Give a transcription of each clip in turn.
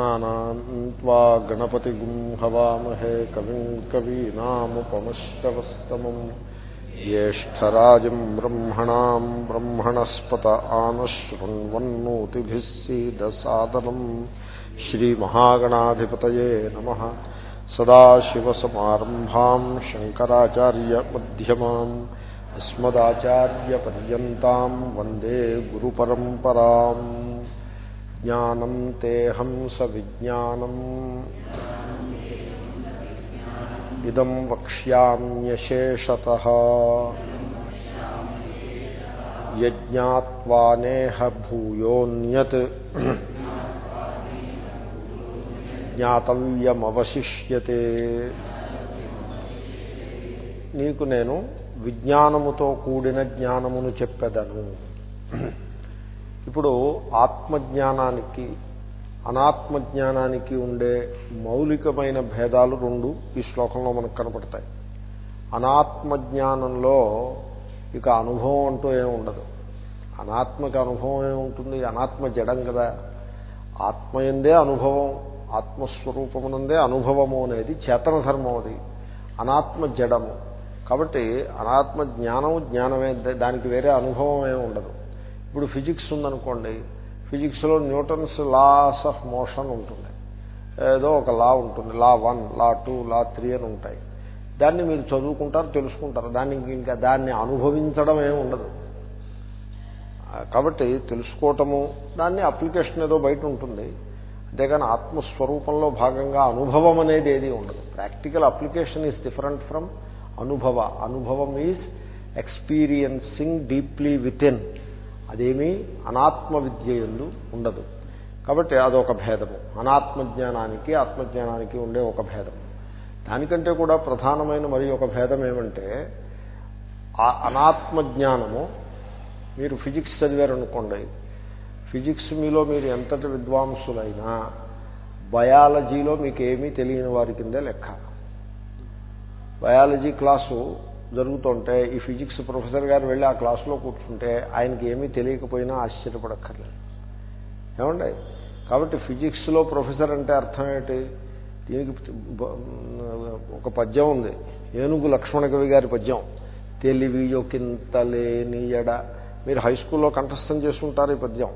गणानान्त्वा गणपतिगुं हवामहे कविम् कवीनामुपमश्रवस्तमम् ज्येष्ठराजम् ब्रह्मणाम् ब्रह्मणस्पत आनशृण्वन्नोतिभिः सीदसादनम् श्रीमहागणाधिपतये नमः सदाशिवसमारम्भाम् शङ्कराचार्यमध्यमाम् अस्मदाचार्यपर्यन्ताम् वन्दे गुरुपरम्पराम् ज्ञानम् तेऽहम् सविज्ञानम् इदम् वक्ष्याम्यशेषतः यज्ञात्वा नेह भूयोऽन्यत् జ్ఞాతవ్యమవశిష్యతే నీకు నేను విజ్ఞానముతో కూడిన జ్ఞానమును చెప్పెదను ఇప్పుడు ఆత్మజ్ఞానానికి అనాత్మజ్ఞానానికి ఉండే మౌలికమైన భేదాలు రెండు ఈ శ్లోకంలో మనకు కనపడతాయి. అనాత్మజ్ఞానంలో ఇక అనుభవం అంటూ ఏమి ఉండదు. అనాత్మకి అనుభవం ఏముంటుంది అనాత్మ జడం కదా. ఆత్మయందే అనుభవం ఆత్మస్వరూపమునందే అనుభవము అనేది చేతన ధర్మం అది. అనాత్మ జడము. కాబట్టి అనాత్మ జ్ఞానము జ్ఞానమే దానికి వేరే అనుభవం ఏమి ఉండదు. ఇప్పుడు ఫిజిక్స్ ఉందనుకోండి ఫిజిక్స్లో న్యూటన్స్ లాస్ ఆఫ్ మోషన్ ఉంటుంది. ఏదో ఒక లా ఉంటుంది law one law two law three అని ఉంటాయి. దాన్ని మీరు చదువుకుంటారు తెలుసుకుంటారు. దానికి ఇంకా దాన్ని అనుభవించడం ఏమి ఉండదు. కాబట్టి తెలుసుకోవటము దాన్ని అప్లికేషన్ ఏదో బయట ఉంటుంది. అంతేగాని ఆత్మస్వరూపంలో భాగంగా అనుభవం అనేది ఏది ఉండదు. Practical application is different from అనుభవ. అనుభవం is experiencing deeply within అదేమీ అనాత్మ విద్య ఎందు ఉండదు. కాబట్టి అదొక భేదము. అనాత్మజ్ఞానానికి ఆత్మజ్ఞానానికి ఉండే ఒక భేదం. దానికంటే కూడా ప్రధానమైన మరి ఒక భేదం ఏమంటే అనాత్మ అనాత్మజ్ఞానము మీరు ఫిజిక్స్ చదివారనుకోండి ఫిజిక్స్ మీలో మీరు ఎంతటి విద్వాంసులైనా బయాలజీలో మీకు ఏమీ తెలియని వారి కిందే లెక్క. బయాలజీ క్లాసు జరుగుతుంటే ఈ ఫిజిక్స్ ప్రొఫెసర్ గారు వెళ్ళి ఆ క్లాసులో కూర్చుంటే ఆయనకి ఏమీ తెలియకపోయినా ఆశ్చర్యపడక్కర్లేదు. ఏమండి? కాబట్టి ఫిజిక్స్లో ప్రొఫెసర్ అంటే అర్థం ఏంటి? దీనికి ఒక పద్యం ఉంది. ఏనుగు లక్ష్మణ కవి గారి పద్యం. తెలివి యొకింతలేని ఎడ. మీరు హై స్కూల్లో కంఠస్థం చేసుకుంటారు ఈ పద్యం.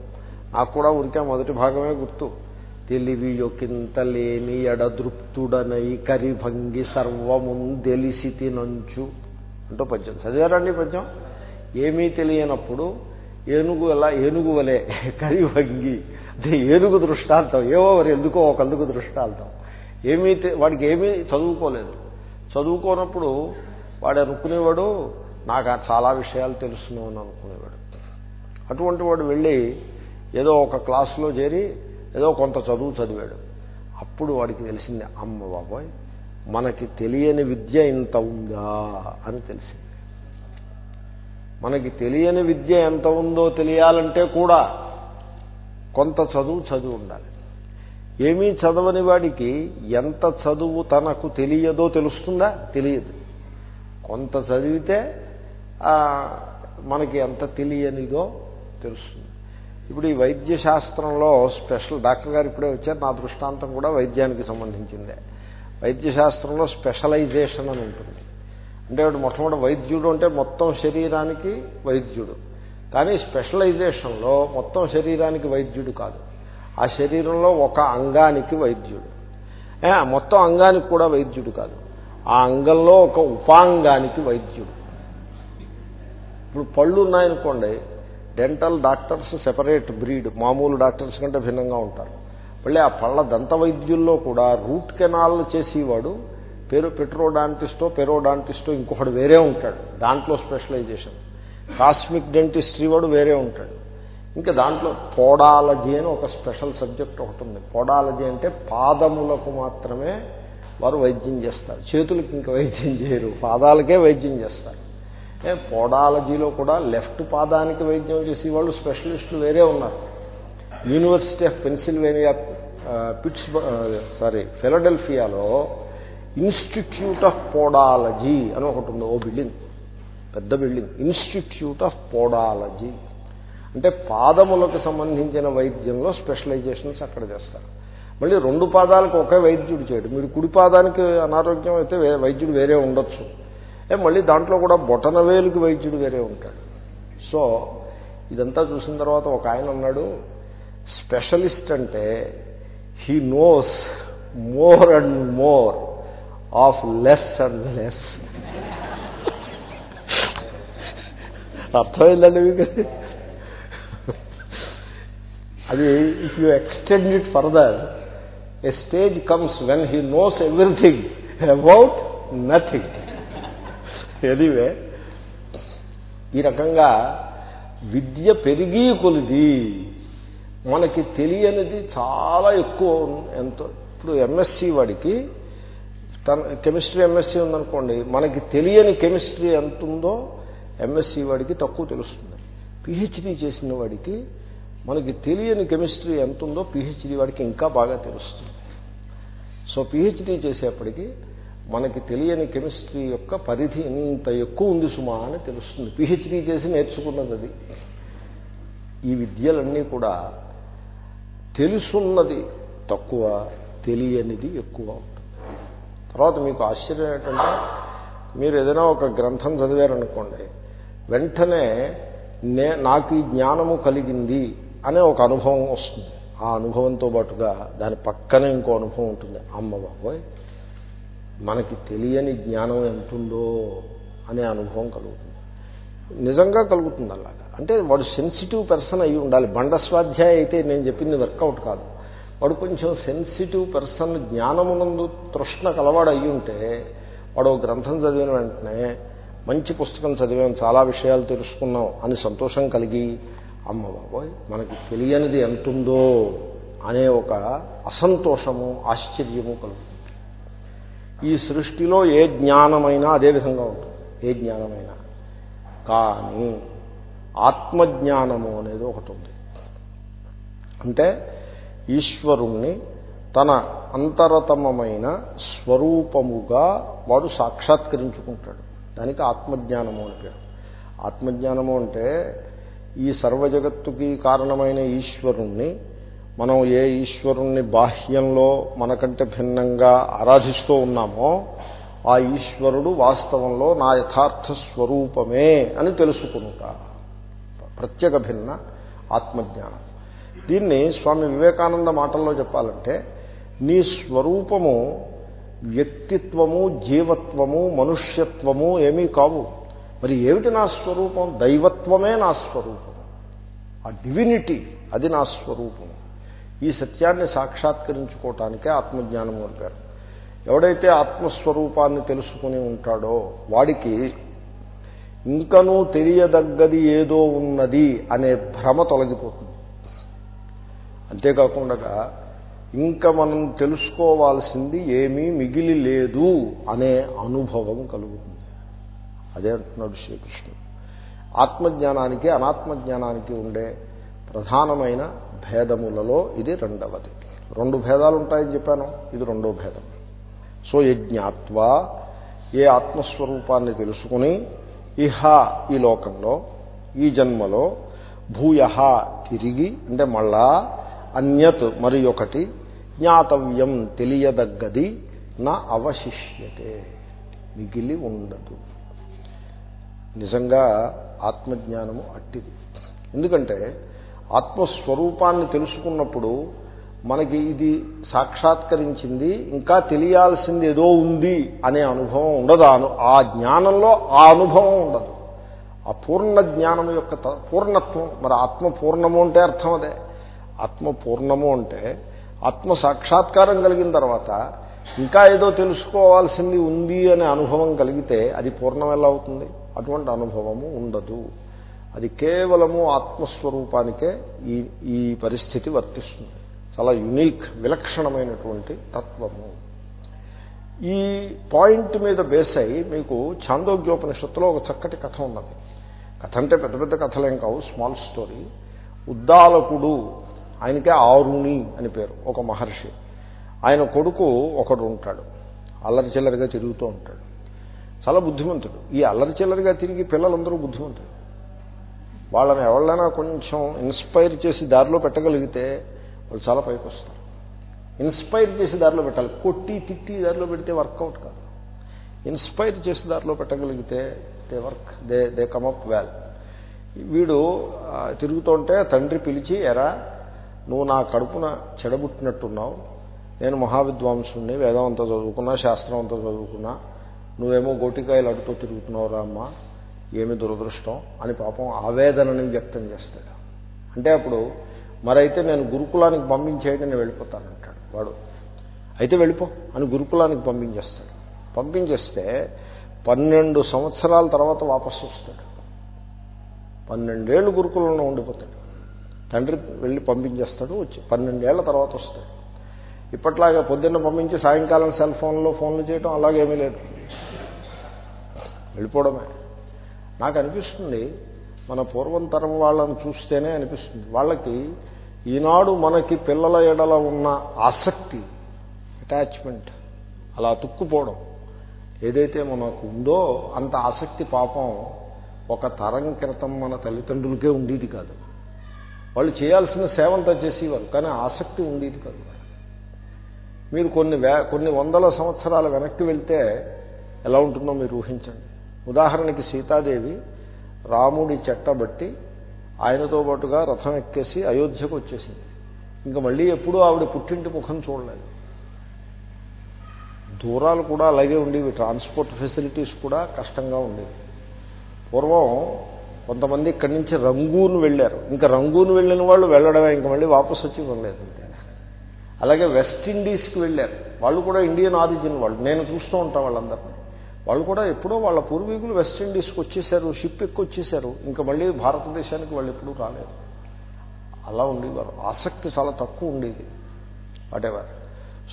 నాకు కూడా ఉరికే మొదటి భాగమే గుర్తు. తెలివి యొకింతలేని ఎడదృప్తుడనై కరిభంగి సర్వముందెలిసితి నంచు అంటూ పద్యం. చదివారండి పద్యం? ఏమీ తెలియనప్పుడు ఏనుగు ఎలా ఏనుగు వలే కరిభంగి అంటే ఏనుగు దృష్టాంతం ఏవో మరి ఎందుకో ఒకందుకు దృష్టాంతం. ఏమీ వాడికి ఏమీ చదువుకోలేదు. చదువుకోనప్పుడు వాడు అనుకునేవాడు నాకు చాలా విషయాలు తెలుసును అని అనుకునేవాడు. అటువంటి వాడు వెళ్ళి ఏదో ఒక క్లాసులో చేరి ఏదో కొంత చదువు చదివాడు. అప్పుడు వాడికి తెలిసింది అమ్మ బాబోయ్ మనకి తెలియని విద్య ఇంత ఉందా అని తెలిసింది. మనకి తెలియని విద్య ఎంత ఉందో తెలియాలంటే కూడా కొంత చదువు చదువు ఉండాలి. ఏమీ చదవని వాడికి ఎంత చదువు తనకు తెలియదో తెలుస్తుందా? తెలియదు. కొంత చదివితే మనకి ఎంత తెలియనిదో తెలుస్తుంది. ఇప్పుడు ఈ వైద్య శాస్త్రంలో స్పెషల్ డాక్టర్ గారు ఇప్పుడే వచ్చారు. నా దృష్టాంతం కూడా వైద్యానికి సంబంధించిందే. వైద్యశాస్త్రంలో స్పెషలైజేషన్ అని ఉంటుంది. అంటే మొట్టమొదటి వైద్యుడు అంటే మొత్తం శరీరానికి వైద్యుడు. కానీ స్పెషలైజేషన్లో మొత్తం శరీరానికి వైద్యుడు కాదు. ఆ శరీరంలో ఒక అంగానికి వైద్యుడు. మొత్తం అంగానికి కూడా వైద్యుడు కాదు. ఆ అంగంలో ఒక ఉపాంగానికి వైద్యుడు. ఇప్పుడు పళ్ళు ఉన్నాయనుకోండి డెంటల్ డాక్టర్స్ సెపరేట్ బ్రీడ్ మామూలు డాక్టర్స్ కంటే భిన్నంగా ఉంటారు. మళ్ళీ ఆ పళ్ళ దంత వైద్యుల్లో కూడా రూట్ కెనాల్ చేసేవాడు. పేరు పెట్రోడాంటిస్టో పెరోడాంటిస్టో ఇంకొకటి వేరే ఉంటాడు. దాంట్లో స్పెషలైజేషన్. కాస్మిక్ డెంటిస్ట్రీ వాడు వేరే ఉంటాడు. ఇంకా దాంట్లో పోడాలజీ అని ఒక స్పెషల్ సబ్జెక్ట్ ఒకటి ఉంది. పోడాలజీ అంటే పాదములకు మాత్రమే వారు వైద్యం చేస్తారు. చేతులకి ఇంకా వైద్యం చేయరు. పాదాలకే వైద్యం చేస్తారు. పోడాలజీలో కూడా లెఫ్ట్ పాదానికి వైద్యం చేసేవాళ్ళు స్పెషలిస్టులు వేరే ఉన్నారు. University of Pennsylvania Pitts sorry ఫిలడెల్ఫియాలో institute of podology అని ఒకటి ఉంది ఓ బిల్డింగ్ పెద్ద బిల్డింగ్ ఇన్స్టిట్యూట్ ఆఫ్ పోడాలజీ అంటే పాదములకు సంబంధించిన వైద్యంలో స్పెషలైజేషన్స్ అక్కడ చేస్తారు. మళ్ళీ రెండు పాదాలకు ఒకే వైద్యుడు చేయడు. మీరు కుడి పాదానికి అనారోగ్యం అయితే వైద్యుడు వేరే ఉండొచ్చు. ఏ మళ్ళీ దాంట్లో కూడా బొటనవేలుకి వైద్యుడు వేరే ఉంటాడు. సో ఇదంతా చూసిన తర్వాత ఒక ఆయన అన్నాడు స్పెషలిస్ట్ అంటే he knows more and more of less and less. అర్థమైందండి మీకు? అది if you extend it further a stage comes when he knows everything about nothing anyway ఈ రకంగా విద్య పెరిగి కొలిది. మనకి తెలియనిది చాలా ఎక్కువ ఎంతో ఇప్పుడు ఎంఎస్సి వాడికి తన కెమిస్ట్రీ ఎంఎస్సీ ఉందనుకోండి మనకి తెలియని కెమిస్ట్రీ ఎంత ఉందో ఎంఎస్సీ వాడికి తక్కువ తెలుస్తుంది. పిహెచ్డీ చేసిన వాడికి మనకి తెలియని కెమిస్ట్రీ ఎంత ఉందో పిహెచ్డీ వాడికి ఇంకా బాగా తెలుస్తుంది. సో పిహెచ్డీ చేసేప్పటికీ మనకి తెలియని కెమిస్ట్రీ యొక్క పరిధి ఇంత ఎక్కువ ఉంది సుమా అని తెలుస్తుంది. పిహెచ్డీ చేసి నేర్చుకున్నది అది. ఈ విద్యలన్నీ కూడా తెలుసున్నది తక్కువ తెలియనిది ఎక్కువ ఉంటుంది. తర్వాత మీకు ఆశ్చర్యం ఏంటంటే మీరు ఏదైనా ఒక గ్రంథం చదివారనుకోండి వెంటనే నే నాకు ఈ జ్ఞానము కలిగింది అనే ఒక అనుభవం వస్తుంది. ఆ అనుభవంతో పాటుగా దాని పక్కనే ఇంకో అనుభవం ఉంటుంది. అమ్మ బాబోయ్ మనకి తెలియని జ్ఞానం ఎంతుందో అనే అనుభవం కలుగుతుంది. నిజంగా కలుగుతుంది అలాగా. అంటే వాడు సెన్సిటివ్ పర్సన్ అయి ఉండాలి. బండ స్వాధ్యాయ అయితే నేను చెప్పింది వర్కౌట్ కాదు. వాడు కొంచెం సెన్సిటివ్ పర్సన్ జ్ఞానమునందు తృష్ణ కలవాడు అయి ఉంటే వాడు గ్రంథం చదివిన వెంటనే మంచి పుస్తకం చదివాం చాలా విషయాలు తెలుసుకున్నాం అని సంతోషం కలిగి అమ్మ బాబోయ్ మనకి తెలియనిది ఎంతుందో అనే ఒక అసంతోషము ఆశ్చర్యము కలుగుతుంది. ఈ సృష్టిలో ఏ జ్ఞానమైనా అదే విధంగా ఉంటుంది. ఏ జ్ఞానమైనా. కానీ ఆత్మజ్ఞానము అనేది ఒకటి ఉంది. అంటే ఈశ్వరుణ్ణి తన అంతరతమమైన స్వరూపముగా వాడు సాక్షాత్కరించుకుంటాడు. దానికి ఆత్మజ్ఞానము అని పేరు. ఆత్మజ్ఞానము అంటే ఈ సర్వజగత్తుకి కారణమైన ఈశ్వరుణ్ణి మనం ఏ ఈశ్వరుణ్ణి బాహ్యంలో మనకంటే భిన్నంగా ఆరాధిస్తూ ఉన్నామో ఆ ఈశ్వరుడు వాస్తవంలో నా యథార్థ స్వరూపమే అని తెలుసుకునుట ప్రత్యేక భిన్న ఆత్మజ్ఞానం. దీన్ని స్వామి వివేకానంద మాటల్లో చెప్పాలంటే నీ స్వరూపము వ్యక్తిత్వము జీవత్వము మనుష్యత్వము ఏమీ కావు. మరి ఏమిటి నా స్వరూపం? దైవత్వమే నా స్వరూపం ఆ డివినిటీ అది నా స్వరూపం ఈ సత్యాన్ని సాక్షాత్కరించుకోవటానికే ఆత్మజ్ఞానం అంటారు ఎవడైతే ఆత్మస్వరూపాన్ని తెలుసుకుని ఉంటాడో వాడికి ఇంకనూ తెలియదగ్గది ఏదో ఉన్నది అనే భ్రమ తొలగిపోతుంది. అంతేకాకుండా ఇంకా మనం తెలుసుకోవాల్సింది ఏమీ మిగిలి లేదు అనే అనుభవం కలుగుతుంది. అదే అంటున్నాడు శ్రీకృష్ణుడు. ఆత్మజ్ఞానానికి అనాత్మజ్ఞానానికి ఉండే ప్రధానమైన భేదములలో ఇది రెండవది. రెండు భేదాలు ఉంటాయని చెప్పాను. ఇది రెండో భేదం. సో యజ్ఞాత్వా ఏ ఆత్మస్వరూపాన్ని తెలుసుకుని ఇహ ఈ లోకంలో ఈ జన్మలో భూయ తిరిగి అంటే మళ్ళా అన్యత్ మరి ఒకటి జ్ఞాతవ్యం తెలియదగ్గది నా అవశిష్యతే. మిగిలి ఉండదు. నిజంగా ఆత్మజ్ఞానము అట్టిది. ఎందుకంటే ఆత్మస్వరూపాన్ని తెలుసుకున్నప్పుడు మనకి ఇది సాక్షాత్కరించింది ఇంకా తెలియాల్సింది ఏదో ఉంది అనే అనుభవం ఉండదు. ఆ జ్ఞానంలో ఆ అనుభవం ఉండదు. ఆ పూర్ణ జ్ఞానం యొక్క పూర్ణత్వం మరి ఆత్మ పూర్ణము అంటే అర్థం అదే. ఆత్మ పూర్ణము అంటే ఆత్మ సాక్షాత్కారం కలిగిన తర్వాత ఇంకా ఏదో తెలుసుకోవాల్సింది ఉంది అనే అనుభవం కలిగితే అది పూర్ణం ఎలా అవుతుంది? అటువంటి అనుభవము ఉండదు. అది కేవలము ఆత్మస్వరూపానికే ఈ ఈ పరిస్థితి వర్తిస్తుంది. చాలా యునీక్ విలక్షణమైనటువంటి తత్వము. ఈ పాయింట్ మీద బేస్ అయి మీకు ఛాందోగ్యోపనిషత్తులో ఒక చక్కటి కథ ఉన్నది. కథ అంటే పెద్ద పెద్ద కథలేం కావు స్మాల్ స్టోరీ ఉద్దాలకుడు ఆయనకే ఆరుణి అని పేరు ఒక మహర్షి. ఆయన కొడుకు ఒకడు ఉంటాడు. అల్లరి చిల్లరిగా తిరుగుతూ ఉంటాడు. చాలా బుద్ధిమంతుడు. ఈ అల్లరి చిల్లరిగా తిరిగి పిల్లలందరూ బుద్ధిమంతుడు వాళ్ళని ఎవళ్ళైనా కొంచెం ఇన్స్పైర్ చేసి దారిలో పెట్టగలిగితే వాళ్ళు చాలా పైకి వస్తారు. ఇన్స్పైర్ చేసి దారిలో పెట్టాలి. కొట్టి తిట్టి దారిలో పెడితే వర్కౌట్ కాదు. ఇన్స్పైర్ చేసి దారిలో పెట్టగలిగితే they work they they come up well వీడు తిరుగుతుంటే తండ్రి పిలిచి ఎరా నువ్వు నా కడుపున చెడబుట్టినట్టున్నావు నేను మహావిద్వాంసుని వేదం అంతా చదువుకున్నా శాస్త్రం అంతా చదువుకున్నా. నువ్వేమో గోటికాయలు అడుగుతూ తిరుగుతున్నావురా అమ్మ. ఏమి దురదృష్టం అని పాపం ఆవేదనని వ్యక్తం చేస్తాడు. అంటే అప్పుడు మరైతే నేను గురుకులానికి పంపించేయండి నేను వెళ్ళిపోతానంటాడు వాడు. అయితే వెళ్ళిపో అని గురుకులానికి పంపించేస్తాడు. పంపించేస్తే పన్నెండు సంవత్సరాల తర్వాత వాపసు వస్తాడు. పన్నెండేళ్ళు గురుకులంలో ఉండిపోతాడు. తండ్రి వెళ్ళి పంపించేస్తాడు వచ్చి పన్నెండేళ్ళ తర్వాత వస్తాడు. ఇప్పట్లాగా పొద్దున్న పంపించి సాయంకాలం సెల్ ఫోన్లో ఫోన్లు చేయడం అలాగేమీ లేదు. వెళ్ళిపోవడమే. నాకు అనిపిస్తుంది మన పూర్వం తరం వాళ్ళని చూస్తేనే అనిపిస్తుంది. వాళ్ళకి ఈనాడు మనకి పిల్లల ఎడల ఉన్న ఆసక్తి అటాచ్మెంట్ అలా తుక్కుపోవడం ఏదైతే మనకు ఉందో అంత ఆసక్తి పాపం ఒక తరం క్రితం మన తల్లిదండ్రులకే ఉండేది కాదు. వాళ్ళు చేయాల్సిన సేవంతా చేసేవారు కానీ ఆసక్తి ఉండేది కాదు. మీరు కొన్ని వే కొన్ని వందల సంవత్సరాల వెనక్కి వెళ్తే ఎలా ఉంటుందో మీరు ఊహించండి. ఉదాహరణకి సీతాదేవి రాముడి చెట్టబట్టి ఆయనతో పాటుగా రథం ఎక్కేసి అయోధ్యకు వచ్చేసింది. ఇంకా మళ్ళీ ఎప్పుడూ ఆవిడ పుట్టింటి ముఖం చూడలేదు. దూరాలు కూడా అలాగే ఉండేవి ట్రాన్స్పోర్ట్ ఫెసిలిటీస్ కూడా కష్టంగా ఉండేవి. పూర్వం కొంతమంది ఇక్కడి నుంచి రంగూన్ వెళ్ళారు. ఇంకా రంగూన్ వెళ్ళిన వాళ్ళు వెళ్ళడమే ఇంకా మళ్ళీ వాపసు వచ్చి వెళ్ళలేదు అలాగే వెస్ట్ ఇండీస్కి వెళ్ళారు. వాళ్ళు కూడా ఇండియన్ ఆరిజిన్ వాళ్ళు. నేను చూస్తూ ఉంటాను వాళ్ళందరినీ. వాళ్ళు కూడా ఎప్పుడో వాళ్ళ పూర్వీకులు వెస్టిండీస్కి వచ్చేసారు షిప్ ఎక్కువచ్చేసారు ఇంకా మళ్ళీ భారతదేశానికి వాళ్ళు ఎప్పుడూ రాలేదు. అలా ఉండేవారు. ఆసక్తి చాలా తక్కువ ఉండేది. వాటెవర్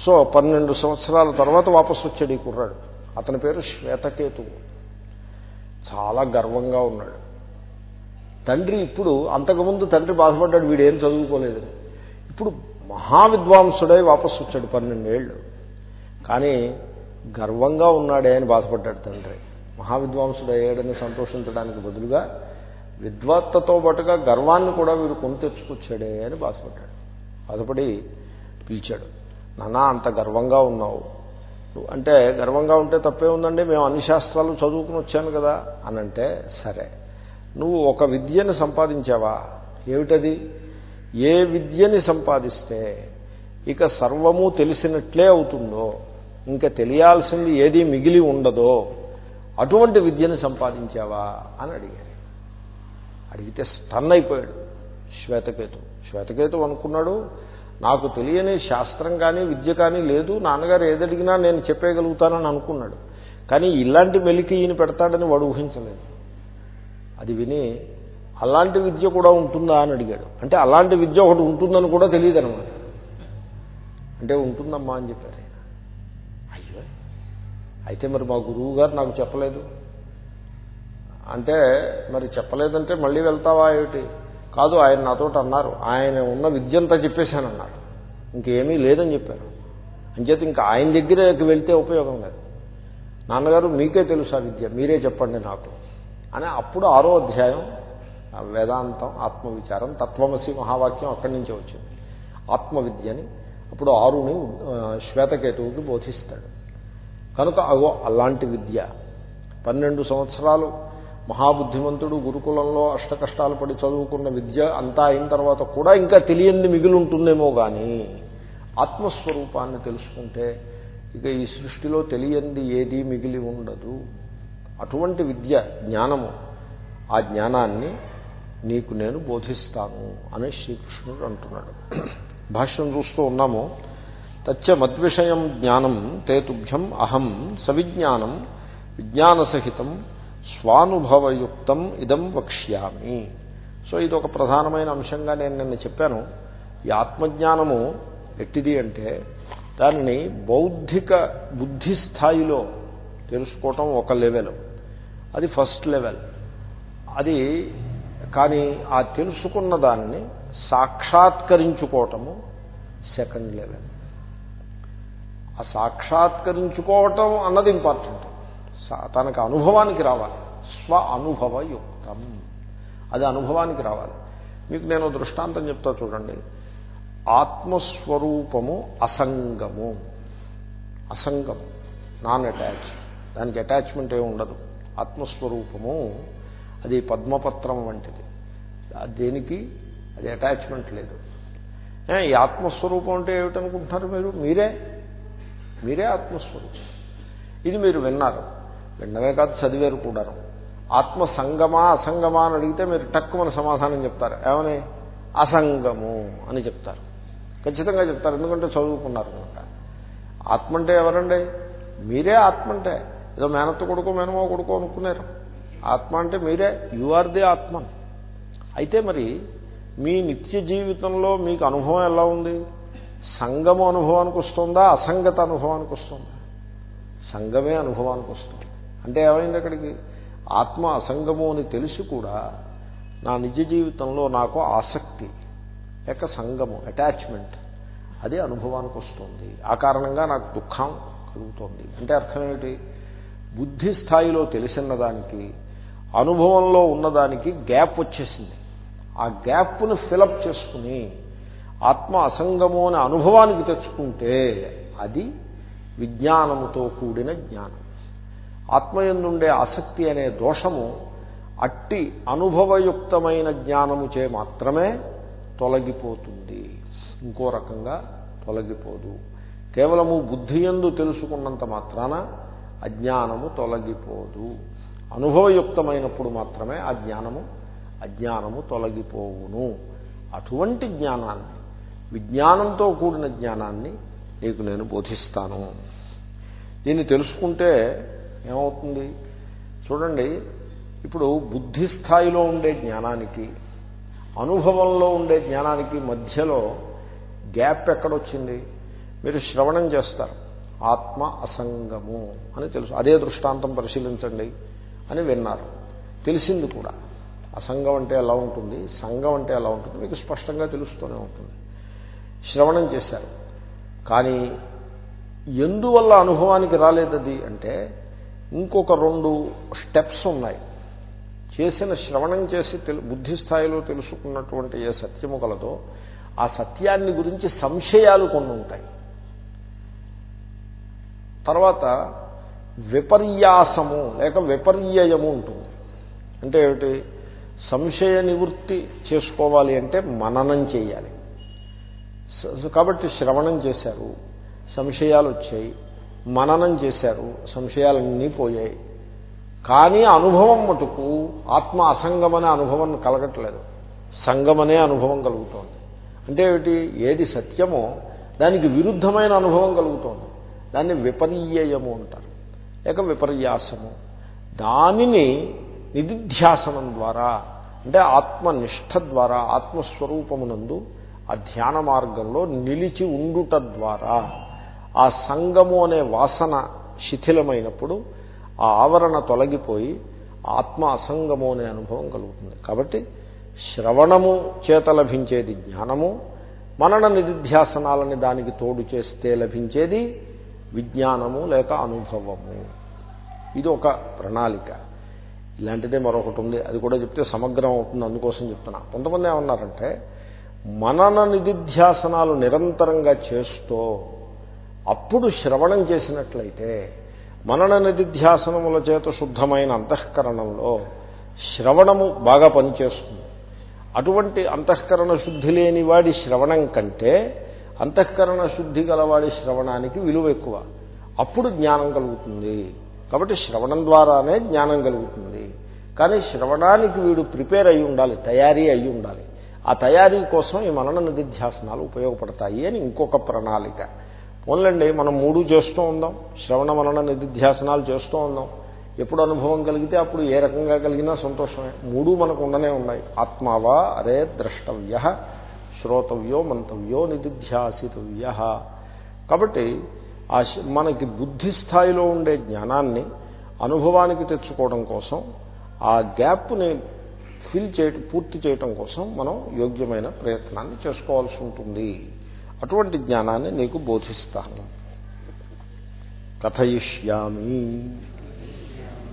సో పన్నెండు సంవత్సరాల తర్వాత వాపసు వచ్చాడు ఈ కుర్రాడు. అతని పేరు శ్వేతకేతు చాలా గర్వంగా ఉన్నాడు. తండ్రి ఇప్పుడు అంతకుముందు తండ్రి బాధపడ్డాడు వీడేం చదువుకోలేదు. ఇప్పుడు మహావిద్వాంసుడై వాపసు వచ్చాడు పన్నెండేళ్ళు. కానీ గర్వంగా ఉన్నాడే అని బాధపడ్డాడు తండ్రి. మహావిద్వాంసుడు అయ్యాడని సంతోషించడానికి బదులుగా విద్వత్తతో పాటుగా గర్వాన్ని కూడా వీడు కొని తెచ్చుకొచ్చాడే అని బాధపడ్డాడు. బాధపడి పిలిచాడు. నానా అంత గర్వంగా ఉన్నావు. అంటే గర్వంగా ఉంటే తప్పే ఉందండి. మేము అన్ని శాస్త్రాలు చదువుకుని వచ్చాను కదా అని అంటే సరే. నువ్వు ఒక విద్యను సంపాదించావా? ఏమిటది? ఏ విద్యని సంపాదిస్తే ఇక సర్వము తెలిసినట్లే అవుతుందో? ఇంకా తెలియాల్సింది ఏది మిగిలి ఉండదో అటువంటి విద్యను సంపాదించావా అని అడిగాడు. అడిగితే స్టన్ అయిపోయాడు శ్వేతకేతు. శ్వేతకేతు అనుకున్నాడు నాకు తెలియని శాస్త్రం కానీ విద్య కానీ లేదు నాన్నగారు ఏదడిగినా నేను చెప్పేయగలుగుతానని అనుకున్నాడు. కానీ ఇలాంటి మెలికి ఈయన పెడతాడని వాడు ఊహించలేదు. అది విని అలాంటి విద్య కూడా ఉంటుందా అని అడిగాడు. అంటే అలాంటి విద్య ఒకటి ఉంటుందని కూడా తెలియదు అనమాట అంటే ఉంటుందమ్మా అని చెప్పారు. అయితే మరి మా గురువు గారు నాకు చెప్పలేదు. అంటే మరి చెప్పలేదంటే మళ్ళీ వెళ్తావా ఏమిటి? కాదు ఆయన నాతోటి అన్నారు. ఆయన ఉన్న విద్యంతా చెప్పేశానన్నారు. ఇంకేమీ లేదని చెప్పారు. అంచేత ఇంకా ఆయన దగ్గరకు వెళ్తే ఉపయోగం లేదు. నాన్నగారు మీకే తెలుసు ఆ విద్య. మీరే చెప్పండి నాకు. అని అప్పుడు ఆరో అధ్యాయం వేదాంతం ఆత్మవిచారం తత్వమసి మహావాక్యం అక్కడి నుంచే వచ్చింది. ఆత్మవిద్యని అప్పుడు ఆరుని శ్వేతకేతువుకి బోధిస్తాడు. కనుక అగో అలాంటి విద్య. పన్నెండు సంవత్సరాలు మహాబుద్ధిమంతుడు గురుకులంలో అష్టకష్టాలు పడి చదువుకున్న విద్య అంతా అయిన తర్వాత కూడా ఇంకా తెలియంది మిగిలి ఉంటుందేమో కానీ ఆత్మస్వరూపాన్ని తెలుసుకుంటే ఇక ఈ సృష్టిలో తెలియంది ఏది మిగిలి ఉండదు. అటువంటి విద్య జ్ఞానము ఆ జ్ఞానాన్ని నీకు నేను బోధిస్తాను అని శ్రీకృష్ణుడు అంటున్నాడు. భాష్యం చూస్తూ ఉన్నాము. తచ్చ మద్విషయం జ్ఞానం తేతుభ్యం అహం సవిజ్ఞానం విజ్ఞానసహితం స్వానుభవయుక్తం ఇదం వక్ష్యామి. సో ఇది ఒక ప్రధానమైన అంశంగా నేను నిన్న చెప్పాను. ఈ ఆత్మజ్ఞానము ఎట్టిది అంటే దానిని బౌద్ధిక బుద్ధి స్థాయిలో తెలుసుకోవటం ఒక లెవెల్. అది ఫస్ట్ లెవెల్. అది కానీ ఆ తెలుసుకున్న దానిని సాక్షాత్కరించుకోవటము సెకండ్ లెవెల్. ఆ సాక్షాత్కరించుకోవటం అన్నది ఇంపార్టెంట్. తనకు అనుభవానికి రావాలి. స్వ అనుభవయుక్తం. అది అనుభవానికి రావాలి. మీకు నేను దృష్టాంతం చెప్తా చూడండి. ఆత్మస్వరూపము అసంగము. అసంగం నాన్ అటాచ్. దానికి అటాచ్మెంట్ ఏమి ఉండదు. ఆత్మస్వరూపము అది పద్మపత్రం వంటిది. దేనికి? అది అటాచ్మెంట్ లేదు. ఈ ఆత్మస్వరూపం అంటే ఏమిటనుకుంటున్నారు మీరు? మీరే? మీరే ఆత్మస్వరూపం. ఇది మీరు విన్నారు. విన్నవే కాదు చదివారు కూడాను. ఆత్మ సంగమా అసంగమా అని అడిగితే మీరు టక్కుమన సమాధానం చెప్తారు. ఏమని? అసంగము అని చెప్తారు. ఖచ్చితంగా చెప్తారు. ఎందుకంటే చదువుకున్నారు అనమాట. ఆత్మ అంటే ఎవరండి? మీరే ఆత్మ అంటే ఏదో మేనత్త కొడుకో మేనమో కొడుకో అనుకున్నారు. ఆత్మ అంటే మీరే. యు ఆర్ ది ఆత్మ అయితే మరి మీ నిత్య జీవితంలో మీకు అనుభవం ఎలా ఉంది? సంగము అనుభవానికి వస్తుందా? అసంగత అనుభవానికి వస్తుందా? సంగమే అనుభవానికి వస్తుంది. అంటే ఏమైంది అక్కడికి? ఆత్మ అసంగము అని తెలిసి కూడా నా నిజ జీవితంలో నాకు ఆసక్తి లేక సంగము అటాచ్మెంట్ అది అనుభవానికి వస్తుంది. ఆ కారణంగా నాకు దుఃఖం కలుగుతోంది. అంటే అర్థం ఏమిటి? బుద్ధి స్థాయిలో తెలిసిన దానికి అనుభవంలో ఉన్నదానికి గ్యాప్ వచ్చేసింది. ఆ గ్యాప్ను ఫిలప్ చేసుకుని ఆత్మ అసంగము అనే అనుభవానికి తెచ్చుకుంటే అది విజ్ఞానముతో కూడిన జ్ఞానం. ఆత్మయందుండే ఆసక్తి అనే దోషము అట్టి అనుభవయుక్తమైన జ్ఞానము చే మాత్రమే తొలగిపోతుంది. ఇంకో రకంగా తొలగిపోదు. కేవలము బుద్ధియందు తెలుసుకున్నంత మాత్రాన అజ్ఞానము తొలగిపోదు. అనుభవయుక్తమైనప్పుడు మాత్రమే ఆ జ్ఞానము అజ్ఞానము తొలగిపోవును. అటువంటి జ్ఞానాన్ని విజ్ఞానంతో కూడిన జ్ఞానాన్ని నీకు నేను బోధిస్తాను. దీన్ని తెలుసుకుంటే ఏమవుతుంది? చూడండి ఇప్పుడు బుద్ధి స్థాయిలో ఉండే జ్ఞానానికి అనుభవంలో ఉండే జ్ఞానానికి మధ్యలో గ్యాప్ ఎక్కడొచ్చింది? మీరు శ్రవణం చేస్తారు. ఆత్మ అసంగము అని తెలుసు. అదే దృష్టాంతం పరిశీలించండి అని విన్నారు. తెలిసింది కూడా. అసంగం అంటే ఎలా ఉంటుంది? సంఘం అంటే ఎలా ఉంటుంది? మీకు స్పష్టంగా తెలుస్తూనే ఉంటుంది. శ్రవణం చేశారు. కానీ ఎందువల్ల అనుభవానికి రాలేదది అంటే ఇంకొక రెండు స్టెప్స్ ఉన్నాయి. చేసిన శ్రవణం చేసి బుద్ధి స్థాయిలో తెలుసుకున్నటువంటి ఏ సత్యము కలదో ఆ సత్యాన్ని గురించి సంశయాలు కొన్ని ఉంటాయి. తర్వాత విపర్యాసము లేక విపర్యయము ఉంటుంది. అంటే ఏమిటి? సంశయ నివృత్తి చేసుకోవాలి అంటే మననం చేయాలి. కాబట్టి శ్రవణం చేశారు సంశయాలు వచ్చాయి మననం చేశారు సంశయాలన్నీ పోయాయి. కానీ అనుభవం మటుకు ఆత్మ అసంగమనే అనుభవం కలగట్లేదు. సంగమనే అనుభవం కలుగుతోంది. అంటే ఏమిటి? ఏది సత్యమో దానికి విరుద్ధమైన అనుభవం కలుగుతోంది. దాన్ని విపర్యయము అంటారు. లేక విపర్యాసము. దానిని నిధిధ్యాసనం ద్వారా అంటే ఆత్మనిష్ట ద్వారా ఆత్మస్వరూపమునందు ఆ ధ్యాన మార్గంలో నిలిచి ఉండుట ద్వారా ఆ సంగము అనే వాసన శిథిలమైనప్పుడు ఆ ఆవరణ తొలగిపోయి ఆత్మ అసంగము అనే అనుభవం కలుగుతుంది. కాబట్టి శ్రవణము చేత లభించేది జ్ఞానము మనన నిధిధ్యాసనాలని దానికి తోడు చేస్తే లభించేది విజ్ఞానము లేక అనుభవము. ఇది ఒక ప్రణాళిక. ఇలాంటిదే మరొకటి ఉంది. అది కూడా చెప్తే సమగ్రం అవుతుంది. అందుకోసం చెప్తున్నా. కొంతమంది ఏమన్నారంటే మనన నిధిధ్యాసనాలు నిరంతరంగా చేస్తూ అప్పుడు శ్రవణం చేసినట్లయితే మనన నిధిధ్యాసనముల చేత శుద్ధమైన అంతఃకరణంలో శ్రవణము బాగా పనిచేస్తుంది. అటువంటి అంతఃకరణ శుద్ధి లేని వాడి శ్రవణం కంటే అంతఃకరణ శుద్ధి గలవాడి శ్రవణానికి విలువ ఎక్కువ. అప్పుడు జ్ఞానం కలుగుతుంది. కాబట్టి శ్రవణం ద్వారానే జ్ఞానం కలుగుతుంది. కానీ శ్రవణానికి వీడు ప్రిపేర్ అయి ఉండాలి తయారీ అయి ఉండాలి. ఆ తయారీ కోసం ఈ మనన నిధిధ్యాసనాలు ఉపయోగపడతాయి అని ఇంకొక ప్రణాళిక. పోన్లండి మనం మూడు చేస్తూ ఉందాం. శ్రవణ మనన నిధిధ్యాసనాలు చేస్తూ ఉందాం. ఎప్పుడు అనుభవం కలిగితే అప్పుడు ఏ రకంగా కలిగినా సంతోషమే. మూడు మనకు ఉండనే ఉన్నాయి. ఆత్మావా అరే ద్రష్టవ్య శ్రోతవ్యో మంతవ్యో నిధిధ్యాసితవ్య కాబట్టి ఆ మనకి బుద్ధి స్థాయిలో ఉండే జ్ఞానాన్ని అనుభవానికి తెచ్చుకోవడం కోసం ఆ గ్యాప్ని పూర్తి చేయటం కోసం మనం యోగ్యమైన ప్రయత్నాన్ని చేసుకోవాల్సి ఉంటుంది. అటువంటి జ్ఞానాన్ని నీకు బోధిస్తాను. కథయిష్యామి.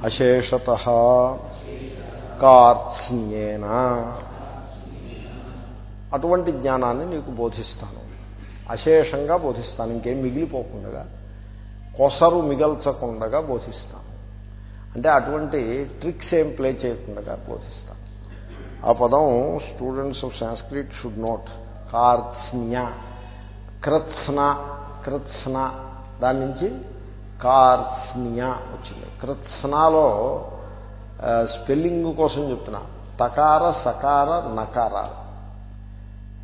అశేషత. కార్త్స్యేన అటువంటి జ్ఞానాన్ని నీకు బోధిస్తాను. అశేషంగా బోధిస్తాను. ఇంకేం మిగిలిపోకుండా కొసరు మిగల్చకుండా బోధిస్తాను. అంటే అటువంటి ట్రిక్స్ ఏం ప్లే చేయకుండా బోధిస్తాను. ఆ పదం students of Sanskrit should note కార్త్స్న్య క్రత్స్న క్రత్స్న దాని నుంచి కార్త్స్న్య వచ్చింది. కృత్స్నాలో స్పెల్లింగ్ కోసం చెప్తున్నా. తకార సకార నకారాలు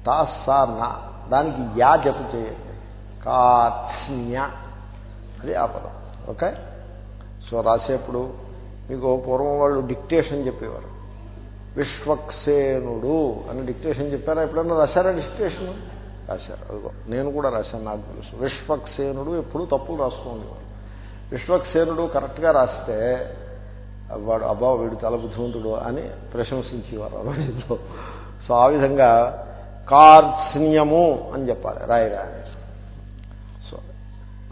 తా సా నా దానికి యా జప చేయండి. కాత్స్న్య అది ఆ పదం. ఓకే? సో రాసేప్పుడు మీకు పూర్వం వాళ్ళు డిక్టేషన్ చెప్పేవారు. విశ్వక్సేనుడు అని డిక్టేషన్ చెప్పారా? ఎప్పుడన్నా రాశారా డిక్టేషన్? రాశారు. అదిగో నేను కూడా రాశాను నాకు తెలుసు. విశ్వక్సేనుడు ఎప్పుడూ తప్పులు రాస్తూ ఉండేవాడు. విశ్వక్సేనుడు కరెక్ట్గా రాస్తే వాడు అబ్బా వీడు చాలా బుద్ధిమంతుడు అని ప్రశంసించేవారు అలాంటిలో సో ఆ విధంగా కార్త్స్న్యము అని చెప్పాలి రాయగానే సో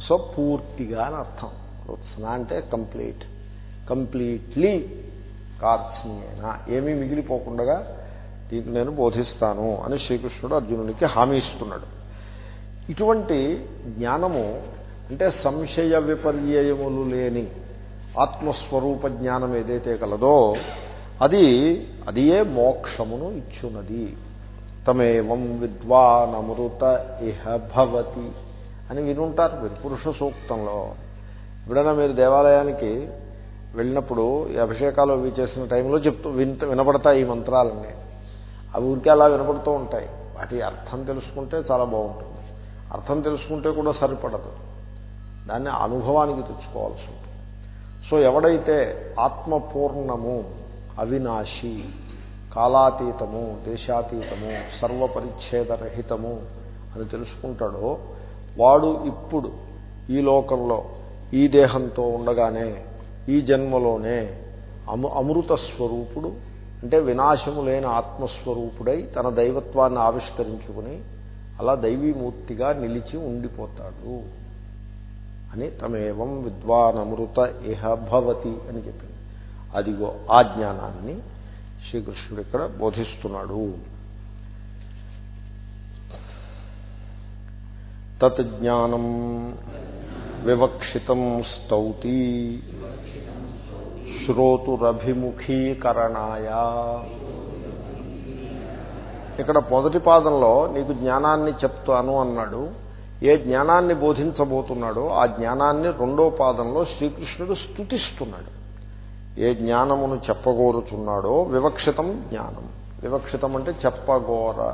సో పూర్తిగా అని అర్థం. రుత్సన అంటే కంప్లీట్. కంప్లీట్లీ కార్త్స్న్యేన ఏమీ మిగిలిపోకుండా దీనికి నేను బోధిస్తాను అని శ్రీకృష్ణుడు అర్జునుడికి హామీ ఇస్తున్నాడు. ఇటువంటి జ్ఞానము అంటే సంశయ విపర్యయములు లేని ఆత్మస్వరూప జ్ఞానం ఏదైతే కలదో అది అదియే మోక్షమును ఇచ్చున్నది. తమేవం విద్వానమృత ఇహ భవతి అని వినుంటారు మీరు పురుష సూక్తంలో. ఎప్పుడైనా మీరు దేవాలయానికి వెళ్ళినప్పుడు ఈ అభిషేకాలు అవి చేసిన టైంలో చెప్తూ వింత వినపడతాయి ఈ మంత్రాలన్నీ. అవి ఊరికే అలా వినపడుతూ ఉంటాయి. వాటి అర్థం తెలుసుకుంటే చాలా బాగుంటుంది. అర్థం తెలుసుకుంటే కూడా సరిపడదు. దాన్ని అనుభవానికి తెచ్చుకోవాల్సి ఉంటుంది. సో ఎవడైతే ఆత్మపూర్ణము అవినాశి కాలాతీతము దేశాతీతము సర్వపరిచ్ఛేదరహితము అని తెలుసుకుంటాడో వాడు ఇప్పుడు ఈ లోకంలో ఈ దేహంతో ఉండగానే ఈ జన్మలోనే అము అమృత స్వరూపుడు అంటే వినాశము లేని ఆత్మస్వరూపుడై తన దైవత్వాన్ని ఆవిష్కరించుకుని అలా దైవీమూర్తిగా నిలిచి ఉండిపోతాడు అని తమేవం విద్వానమృత ఇహ భవతి అని చెప్పింది. అదిగో ఆ జ్ఞానాన్ని శ్రీకృష్ణుడు ఇక్కడ బోధిస్తున్నాడు. తత్ జ్ఞానం వివక్షితం స్తౌతి. శ్రోతురభిముఖీకరణాయ. ఇక్కడ మొదటి పాదంలో నీకు జ్ఞానాన్ని చెప్తాను అన్నాడు. ఏ జ్ఞానాన్ని బోధించబోతున్నాడో ఆ జ్ఞానాన్ని రెండో పాదంలో శ్రీకృష్ణుడు స్థుతిస్తున్నాడు ఏ జ్ఞానమును చెప్పగోరుచున్నాడో వివక్షితం జ్ఞానం. వివక్షితం అంటే చెప్పగోర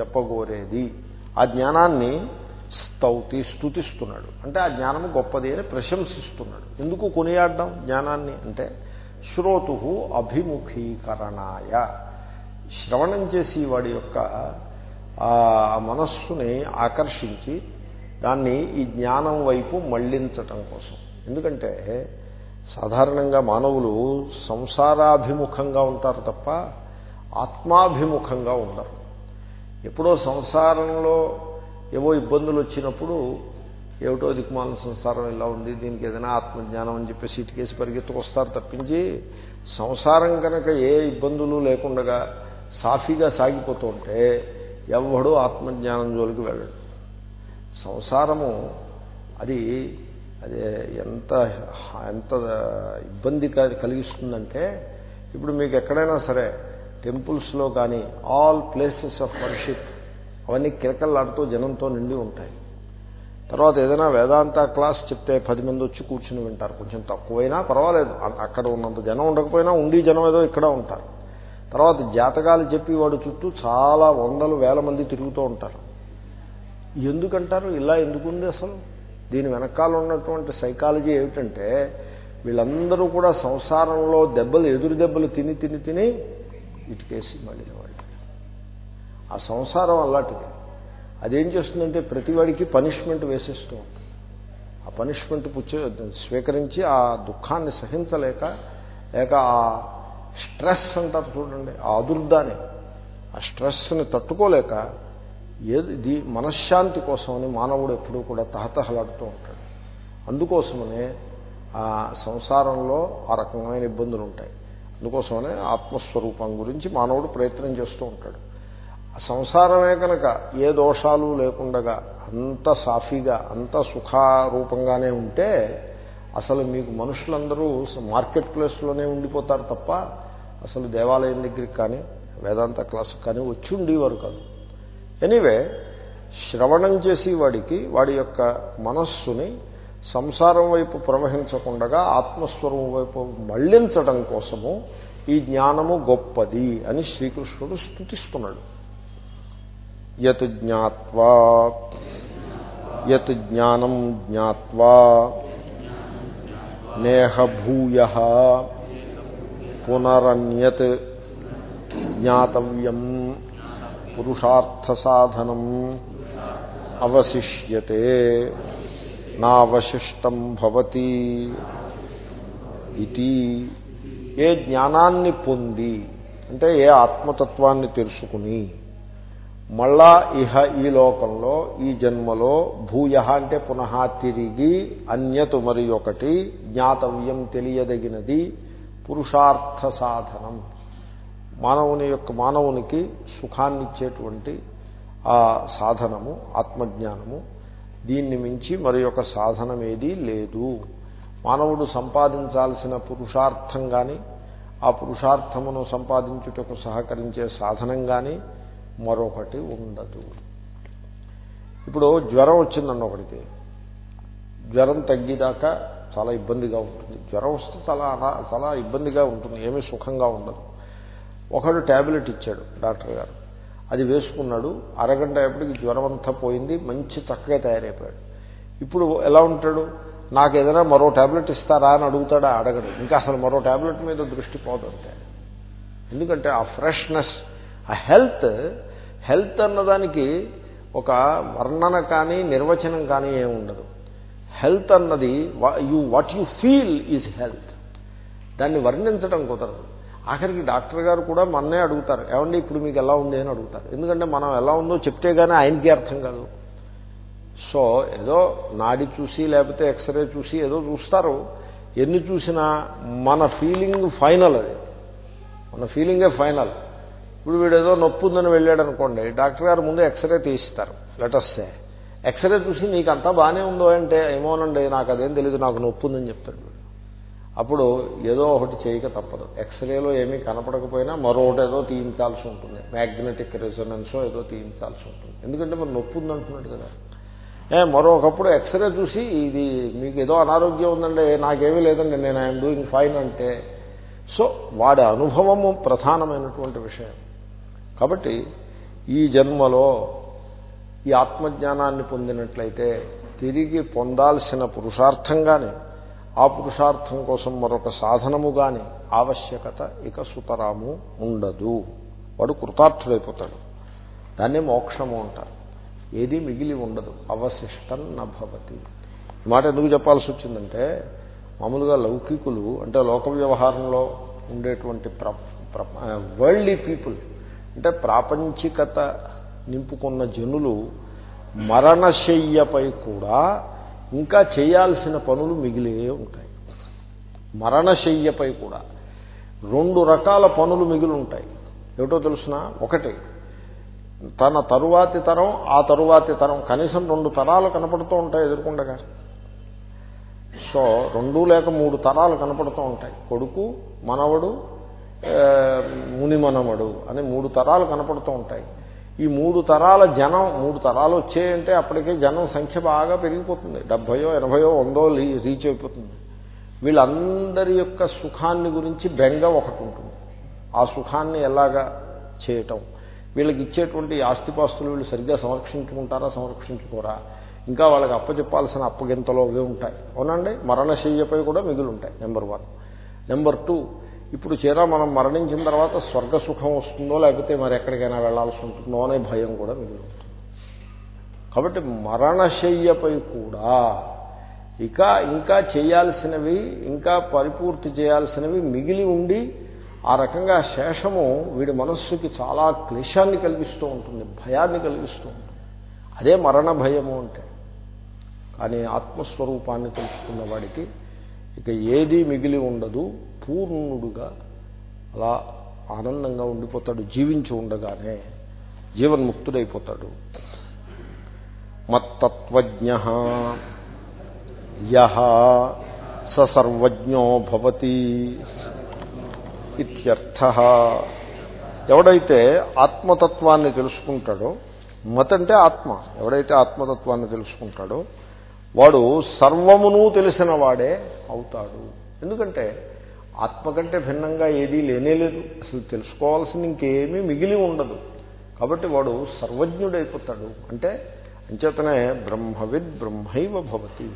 చెప్పగోరేది. ఆ జ్ఞానాన్ని స్తౌతి స్థుతిస్తున్నాడు అంటే ఆ జ్ఞానము గొప్పది అని ప్రశంసిస్తున్నాడు. ఎందుకు కొనియాడడం జ్ఞానాన్ని? అంటే శ్రోతు అభిముఖీకరణాయ. శ్రవణం చేసి వాడి యొక్క మనస్సుని ఆకర్షించి దాన్ని ఈ జ్ఞానం వైపు మళ్ళించటం కోసం. ఎందుకంటే సాధారణంగా మానవులు సంసారాభిముఖంగా ఉంటారు తప్ప ఆత్మాభిముఖంగా ఉండరు. ఎప్పుడో సంసారంలో ఏవో ఇబ్బందులు వచ్చినప్పుడు ఏమిటో దిక్మాల సంసారం ఇలా ఉంది దీనికి ఏదైనా ఆత్మజ్ఞానం అని చెప్పేసి ఇటుకేసి పరిగెత్తుకొస్తారు తప్పించి సంసారం కనుక ఏ ఇబ్బందులు లేకుండా సాఫీగా సాగిపోతూ ఉంటే ఎవడూ ఆత్మజ్ఞానం జోలికి వెళ్ళడు. సంసారము అది అది ఎంత ఎంత ఇబ్బంది కలిగిస్తుందంటే ఇప్పుడు మీకు ఎక్కడైనా సరే టెంపుల్స్లో కానీ ఆల్ ప్లేసెస్ ఆఫ్ వర్షిప్ అవన్నీ కిరకల్లాడుతూ జనంతో నిండి ఉంటాయి. తర్వాత ఏదైనా వేదాంత క్లాస్ చెప్తే పది మంది వచ్చి కూర్చుని వింటారు. కొంచెం తక్కువైనా పర్వాలేదు. అక్కడ ఉన్నంత జనం ఉండకపోయినా ఉండి జనం ఏదో ఇక్కడ ఉంటారు. తర్వాత జాతకాలు చెప్పి వాడు చుట్టూ చాలా వందలు వేల మంది తిరుగుతూ ఉంటారు. ఎందుకంటారు? ఇలా ఎందుకుంది అసలు? దీని వెనకాల ఉన్నటువంటి సైకాలజీ ఏమిటంటే వీళ్ళందరూ కూడా సంసారంలో దెబ్బలు ఎదురు దెబ్బలు తిని తిని తిని ఇటుకేసి మళ్ళీ ఆ సంసారం అలాంటిది. అదేం చేస్తుందంటే ప్రతివాడికి పనిష్మెంట్ వేసేస్తూ ఉంటుంది. ఆ పనిష్మెంట్ స్వీకరించి ఆ దుఃఖాన్ని సహించలేక లేక ఆ స్ట్రెస్ అంటారు చూడండి ఆ అదుర్దాన్ని ఆ స్ట్రెస్ని తట్టుకోలేక ఏది మనశ్శాంతి కోసమని మానవుడు ఎప్పుడూ కూడా తహతహలాడుతూ ఉంటాడు. అందుకోసమనే ఆ సంసారంలో ఆ రకమైన ఇబ్బందులు ఉంటాయి. అందుకోసమనే ఆత్మస్వరూపం గురించి మానవుడు ప్రయత్నం చేస్తూ ఉంటాడు. సంసారమే కనుక ఏ దోషాలు లేకుండగా అంత సాఫీగా అంత సుఖారూపంగానే ఉంటే అసలు మీకు మనుషులందరూ మార్కెట్ ప్లేస్లోనే ఉండిపోతారు తప్ప అసలు దేవాలయం దగ్గరికి కానీ వేదాంత క్లాసు కానీ వచ్చి ఉండేవారు కాదు. ఎనీవే శ్రవణం చేసి వాడికి వాడి యొక్క మనస్సుని సంసారం వైపు ప్రవహించకుండా ఆత్మస్వరూపం వైపు మళ్ళించడం కోసము ఈ జ్ఞానము గొప్పది అని శ్రీకృష్ణుడు స్థుతిస్తున్నాడు యత్ జ్ఞావా యత్ జ్ఞానం జ్ఞాత్వా. నేహభూయ. పునరన్యత్ జ్ఞాతవ్యం. పురుషార్థసాధనం అవశిష్యతే. నావశిష్టం భవతి. ఇది ఏ జ్ఞానాన్ని పొంది అంటే ఏ ఆత్మతత్వాన్ని తెలుసుకుని మళ్ళా ఇహ ఈ లోకంలో ఈ జన్మలో భూయ అంటే పునః తిరిగి అన్యతు మరి ఒకటి జ్ఞాతవ్యం తెలియదగినది పురుషార్థ సాధనం. మానవుని యొక్క మానవునికి సుఖాన్నిచ్చేటువంటి ఆ సాధనము ఆత్మజ్ఞానము. దీన్ని మించి మరి ఒక సాధనం లేదు. మానవుడు సంపాదించాల్సిన పురుషార్థం కానీ ఆ పురుషార్థమును సంపాదించుటకు సహకరించే సాధనం కానీ మరొకటి ఉండదు. ఇప్పుడు జ్వరం వచ్చిందండి ఒకటికి జ్వరం తగ్గిదాకా చాలా ఇబ్బందిగా ఉంటుంది. జ్వరం వస్తే చాలా చాలా ఇబ్బందిగా ఉంటుంది ఏమీ సుఖంగా ఉండదు. ఒకడు ట్యాబ్లెట్ ఇచ్చాడు డాక్టర్ గారు. అది వేసుకున్నాడు అరగంట అప్పటికి జ్వరం అంతా పోయింది మంచి చక్కగా తయారైపోయాడు. ఇప్పుడు ఎలా ఉంటాడు? నాకు ఏదైనా మరో ట్యాబ్లెట్ ఇస్తారా అని అడుగుతాడా? అడగడు. ఇంకా అసలు మరో ట్యాబ్లెట్ మీద దృష్టి పోదంతే. ఎందుకంటే ఆ ఫ్రెష్నెస్ ఆ హెల్త్ హెల్త్ అన్నదానికి ఒక వర్ణన కానీ నిర్వచనం కానీ ఏమి ఉండదు. హెల్త్ అన్నది you what you feel is health. దాన్ని వర్ణించడం కుదరదు. ఆఖరికి డాక్టర్ గారు కూడా మన్నే అడుగుతారు ఏమండి ఇప్పుడు మీకు ఎలా ఉంది? అని అడుగుతారు. ఎందుకంటే మనం ఎలా ఉందో చెప్తే కానీ ఆయనకి అర్థం కాదు. సో ఏదో నాడి చూసి లేకపోతే ఎక్స్రే చూసి ఏదో చూస్తారు. ఎన్ని చూసినా మన ఫీలింగ్ ఫైనల్ అది. మన ఫీలింగే ఫైనల్. ఇప్పుడు వీడు ఏదో నొప్పి ఉందని వెళ్ళాడు అనుకోండి డాక్టర్ గారు ముందు ఎక్స్రే తీస్తారు లెటర్సే ఎక్స్రే చూసి నీకు అంతా బాగానే ఉందో అంటే ఏమోనండి నాకు అదేం తెలియదు నాకు నొప్పి ఉందని చెప్తాడు వీడు. అప్పుడు ఏదో ఒకటి చేయక తప్పదు. ఎక్స్రేలో ఏమీ కనపడకపోయినా మరొకటి ఏదో తీయించాల్సి ఉంటుంది. మ్యాగ్నెటిక్ రెజొనెన్సో ఏదో తీయించాల్సి ఉంటుంది. ఎందుకంటే మరి నొప్పి ఉందంటున్నాడు కదా. ఏ మరొకప్పుడు ఎక్స్రే చూసి ఇది మీకు ఏదో అనారోగ్యం ఉందండి నాకేమీ లేదండి నేను ఐఎమ్ డూయింగ్ ఫైన్ అంటే. సో వాడి అనుభవము ప్రధానమైనటువంటి విషయం. కాబట్టి ఈ జన్మలో ఈ ఆత్మజ్ఞానాన్ని పొందినట్లయితే తిరిగి పొందాల్సిన పురుషార్థం కానీ ఆ పురుషార్థం కోసం మరొక సాధనము కానీ ఆవశ్యకత ఇక సుతరాము ఉండదు. వాడు కృతార్థుడైపోతాడు. దాన్నే మోక్షము అంటారు. ఏది మిగిలి ఉండదు. అవశిష్టం నభవతి ఈ మాట ఎందుకు చెప్పాల్సి వచ్చిందంటే మామూలుగా లౌకికులు అంటే లోక వ్యవహారంలో ఉండేటువంటి వరల్డ్లీ పీపుల్ అంటే ప్రాపంచికత నింపుకున్న జనులు మరణశయ్యపై కూడా ఇంకా చేయాల్సిన పనులు మిగిలే ఉంటాయి. మరణశయ్యపై కూడా రెండు రకాల పనులు మిగిలి ఉంటాయి. ఏమిటో తెలుసిన? ఒకటి తన తరువాతి తరం ఆ తరువాతి తరం కనీసం రెండు తరాలు కనపడుతూ ఉంటాయి ఎదుర్కొండగా. సో రెండు లేక మూడు తరాలు కనపడుతూ ఉంటాయి. కొడుకు మనవడు మునిమనమడు అని మూడు తరాలు కనపడుతూ ఉంటాయి. ఈ మూడు తరాల జనం మూడు తరాలు వచ్చాయంటే అప్పటికే జనం సంఖ్య బాగా పెరిగిపోతుంది. డెబ్భయో ఎనభయో వందో రీచ్ అయిపోతుంది. వీళ్ళందరి యొక్క సుఖాన్ని గురించి బెంగ ఒకటి ఉంటుంది. ఆ సుఖాన్ని ఎలాగా చేయటం? వీళ్ళకి ఇచ్చేటువంటి ఆస్తిపాస్తులు వీళ్ళు సరిగ్గా సంరక్షించుకుంటారా సంరక్షించుకోరా? ఇంకా వాళ్ళకి అప్పచెప్పాల్సిన అప్పగింతలు అవి ఉంటాయి. అవునండి? మరణశయ్యపై కూడా మిగులు ఉంటాయి నెంబర్ వన్. నెంబర్ టూ ఇప్పుడు చీర మనం మరణించిన తర్వాత స్వర్గ సుఖం వస్తుందో లేకపోతే మరి ఎక్కడికైనా వెళ్ళాల్సి ఉంటుందో అనే భయం కూడా మిగులుతుంది కాబట్టి మరణశయ్యపై కూడా ఇక ఇంకా చేయాల్సినవి ఇంకా పరిపూర్తి చేయాల్సినవి మిగిలి ఉండి ఆ రకంగా శేషము వీడి మనస్సుకి చాలా క్లేశాన్ని కలిగిస్తూ ఉంటుంది భయాన్ని కలిగిస్తూ ఉంటుంది. అదే మరణ భయము అంటే. కానీ ఆత్మస్వరూపాన్ని తెలుసుకున్న వాడికి ఇక ఏదీ మిగిలి ఉండదు. పూర్ణుడుగా అలా ఆనందంగా ఉండిపోతాడు జీవించి ఉండగానే జీవన్ముక్తుడైపోతాడు. మత్తత్వజ్ఞ యహ సర్వజ్ఞో భవతి ఇత్యర్థ. ఎవడైతే ఆత్మతత్వాన్ని తెలుసుకుంటాడో మత్ అంటే ఆత్మ ఎవడైతే ఆత్మతత్వాన్ని తెలుసుకుంటాడో వాడు సర్వమును తెలిసిన వాడే అవుతాడు. ఎందుకంటే ఆత్మ కంటే భిన్నంగా ఏదీ లేనేలేదు అసలు తెలుసుకోవాల్సింది ఇంకేమీ మిగిలి ఉండదు. కాబట్టి వాడు సర్వజ్ఞుడైపోతాడు. అంటే అంచేతనే బ్రహ్మవిద్ బ్రహ్మైవ భవతి.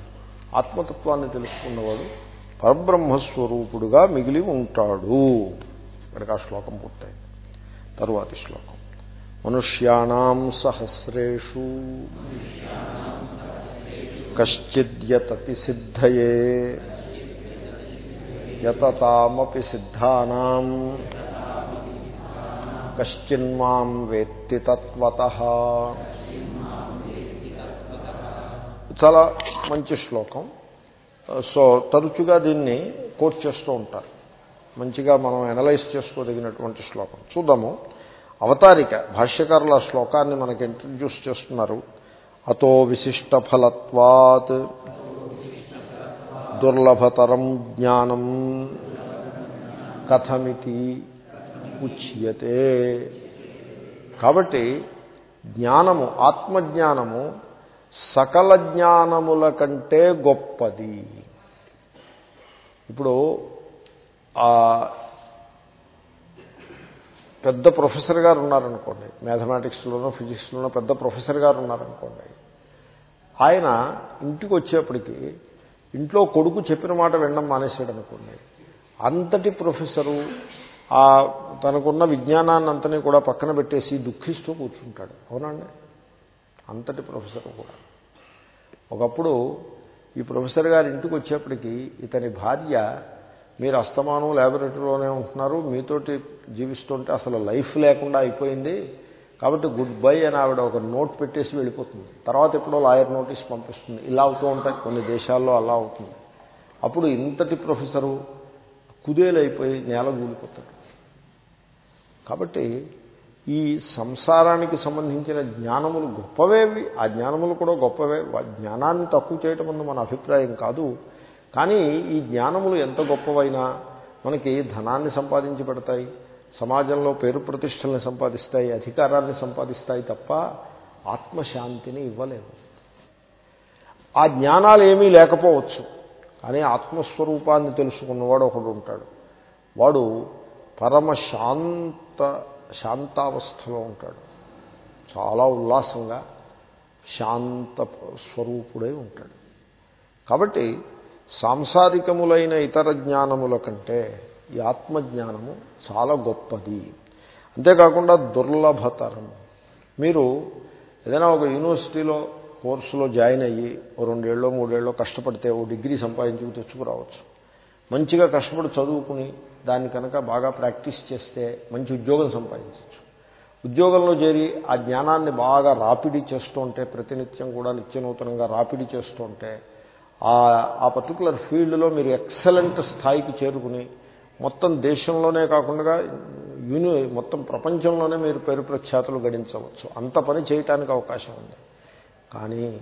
ఆత్మతత్వాన్ని తెలుసుకున్నవాడు పరబ్రహ్మస్వరూపుడుగా మిగిలి ఉంటాడు. ఇక్కడికి ఆ శ్లోకం పూర్తయింది. తరువాతి శ్లోకం. మనుష్యాణం సహస్రేషు. కశ్చిద్యతతి సిద్ధయే. యతతామపి సిద్ధానాం. కశ్చిన్మాం వేత్తి తత్వత. చాలా మంచి శ్లోకం. సో తరచుగా దీన్ని కోట్ చేస్తూ ఉంటారు. మంచిగా మనం ఎనలైజ్ చేసుకోదగినటువంటి శ్లోకం. చూద్దాము. అవతారిక భాష్యకారుల శ్లోకాన్ని మనకి ఇంట్రడ్యూస్ చేస్తున్నారు. అతో విశిష్ట ఫలత్వాత్. దుర్లభతరం జ్ఞానం కథమితి ఉచ్యతే. కాబట్టి జ్ఞానము ఆత్మజ్ఞానము సకల జ్ఞానముల కంటే గొప్పది. ఇప్పుడు పెద్ద ప్రొఫెసర్ గారు ఉన్నారనుకోండి మ్యాథమెటిక్స్లోనో ఫిజిక్స్లోనో పెద్ద ప్రొఫెసర్ గారు ఉన్నారనుకోండి ఆయన ఇంటికి వచ్చేప్పటికీ ఇంట్లో కొడుకు చెప్పిన మాట వినడం మానేశాడు అనుకోండి అంతటి ప్రొఫెసరు ఆ తనకున్న విజ్ఞానాన్ని అంతని కూడా పక్కన పెట్టేసి దుఃఖిస్తూ కూర్చుంటాడు. అవునండి? అంతటి ప్రొఫెసర్ కూడా. ఒకప్పుడు ఈ ప్రొఫెసర్ గారి ఇంటికి వచ్చేప్పటికీ ఇతని భార్య మీరు అస్తమానం ల్యాబొరేటరీలోనే ఉంటున్నారు మీతోటి జీవిస్తుంటే అసలు లైఫ్ లేకుండా అయిపోయింది కాబట్టి గుడ్ బై అని ఆవిడ ఒక నోట్ పెట్టేసి వెళ్ళిపోతుంది. తర్వాత ఎప్పుడో లాయర్ నోటీస్ పంపిస్తుంది. ఇలా అవుతూ ఉంటాయి. కొన్ని దేశాల్లో అలా అవుతుంది. అప్పుడు ఇంతటి ప్రొఫెసరు కుదేలైపోయి నేల కూలిపోతాడు కాబట్టి ఈ సంసారానికి సంబంధించిన జ్ఞానములు గొప్పవేవి. ఆ జ్ఞానములు కూడా గొప్పవే. జ్ఞానాన్ని తక్కువ చేయటం అన్న మన అభిప్రాయం కాదు. కానీ ఈ జ్ఞానములు ఎంత గొప్పవైనా మనకి ధనాన్ని సంపాదించి పెడతాయి. సమాజంలో పేరు ప్రతిష్టల్ని సంపాదిస్తాయి అధికారాన్ని సంపాదిస్తాయి తప్ప ఆత్మశాంతిని ఇవ్వలేవు. ఆ జ్ఞానాలు ఏమీ లేకపోవచ్చు కానీ ఆత్మస్వరూపాన్ని తెలుసుకున్నవాడు ఒకడు ఉంటాడు వాడు పరమ శాంత శాంతావస్థలో ఉంటాడు. చాలా ఉల్లాసంగా శాంత స్వరూపుడై ఉంటాడు. కాబట్టి సాంసారికములైన ఇతర జ్ఞానముల కంటే ఈ ఆత్మజ్ఞానము చాలా గొప్పది. అంతేకాకుండా దుర్లభతరం. మీరు ఏదైనా ఒక యూనివర్సిటీలో కోర్సులో జాయిన్ అయ్యి ఓ రెండేళ్ళో మూడేళ్ళో కష్టపడితే ఓ డిగ్రీ సంపాదించుకు తెచ్చుకురావచ్చు. మంచిగా కష్టపడి చదువుకుని దాన్ని కనుక బాగా ప్రాక్టీస్ చేస్తే మంచి ఉద్యోగం సంపాదించవచ్చు. ఉద్యోగంలో చేరి ఆ జ్ఞానాన్ని బాగా రాపిడి చేస్తుంటే ప్రతినిత్యం కూడా నిత్యనూతనంగా రాపిడి చేస్తుంటే ఆ పర్టికులర్ ఫీల్డ్లో మీరు ఎక్సలెంట్ స్థాయికి చేరుకుని మొత్తం దేశంలోనే కాకుండా యూని మొత్తం ప్రపంచంలోనే మీరు పేరు ప్రఖ్యాతులు గడించవచ్చు. అంత పని చేయటానికి అవకాశం ఉంది. కానీ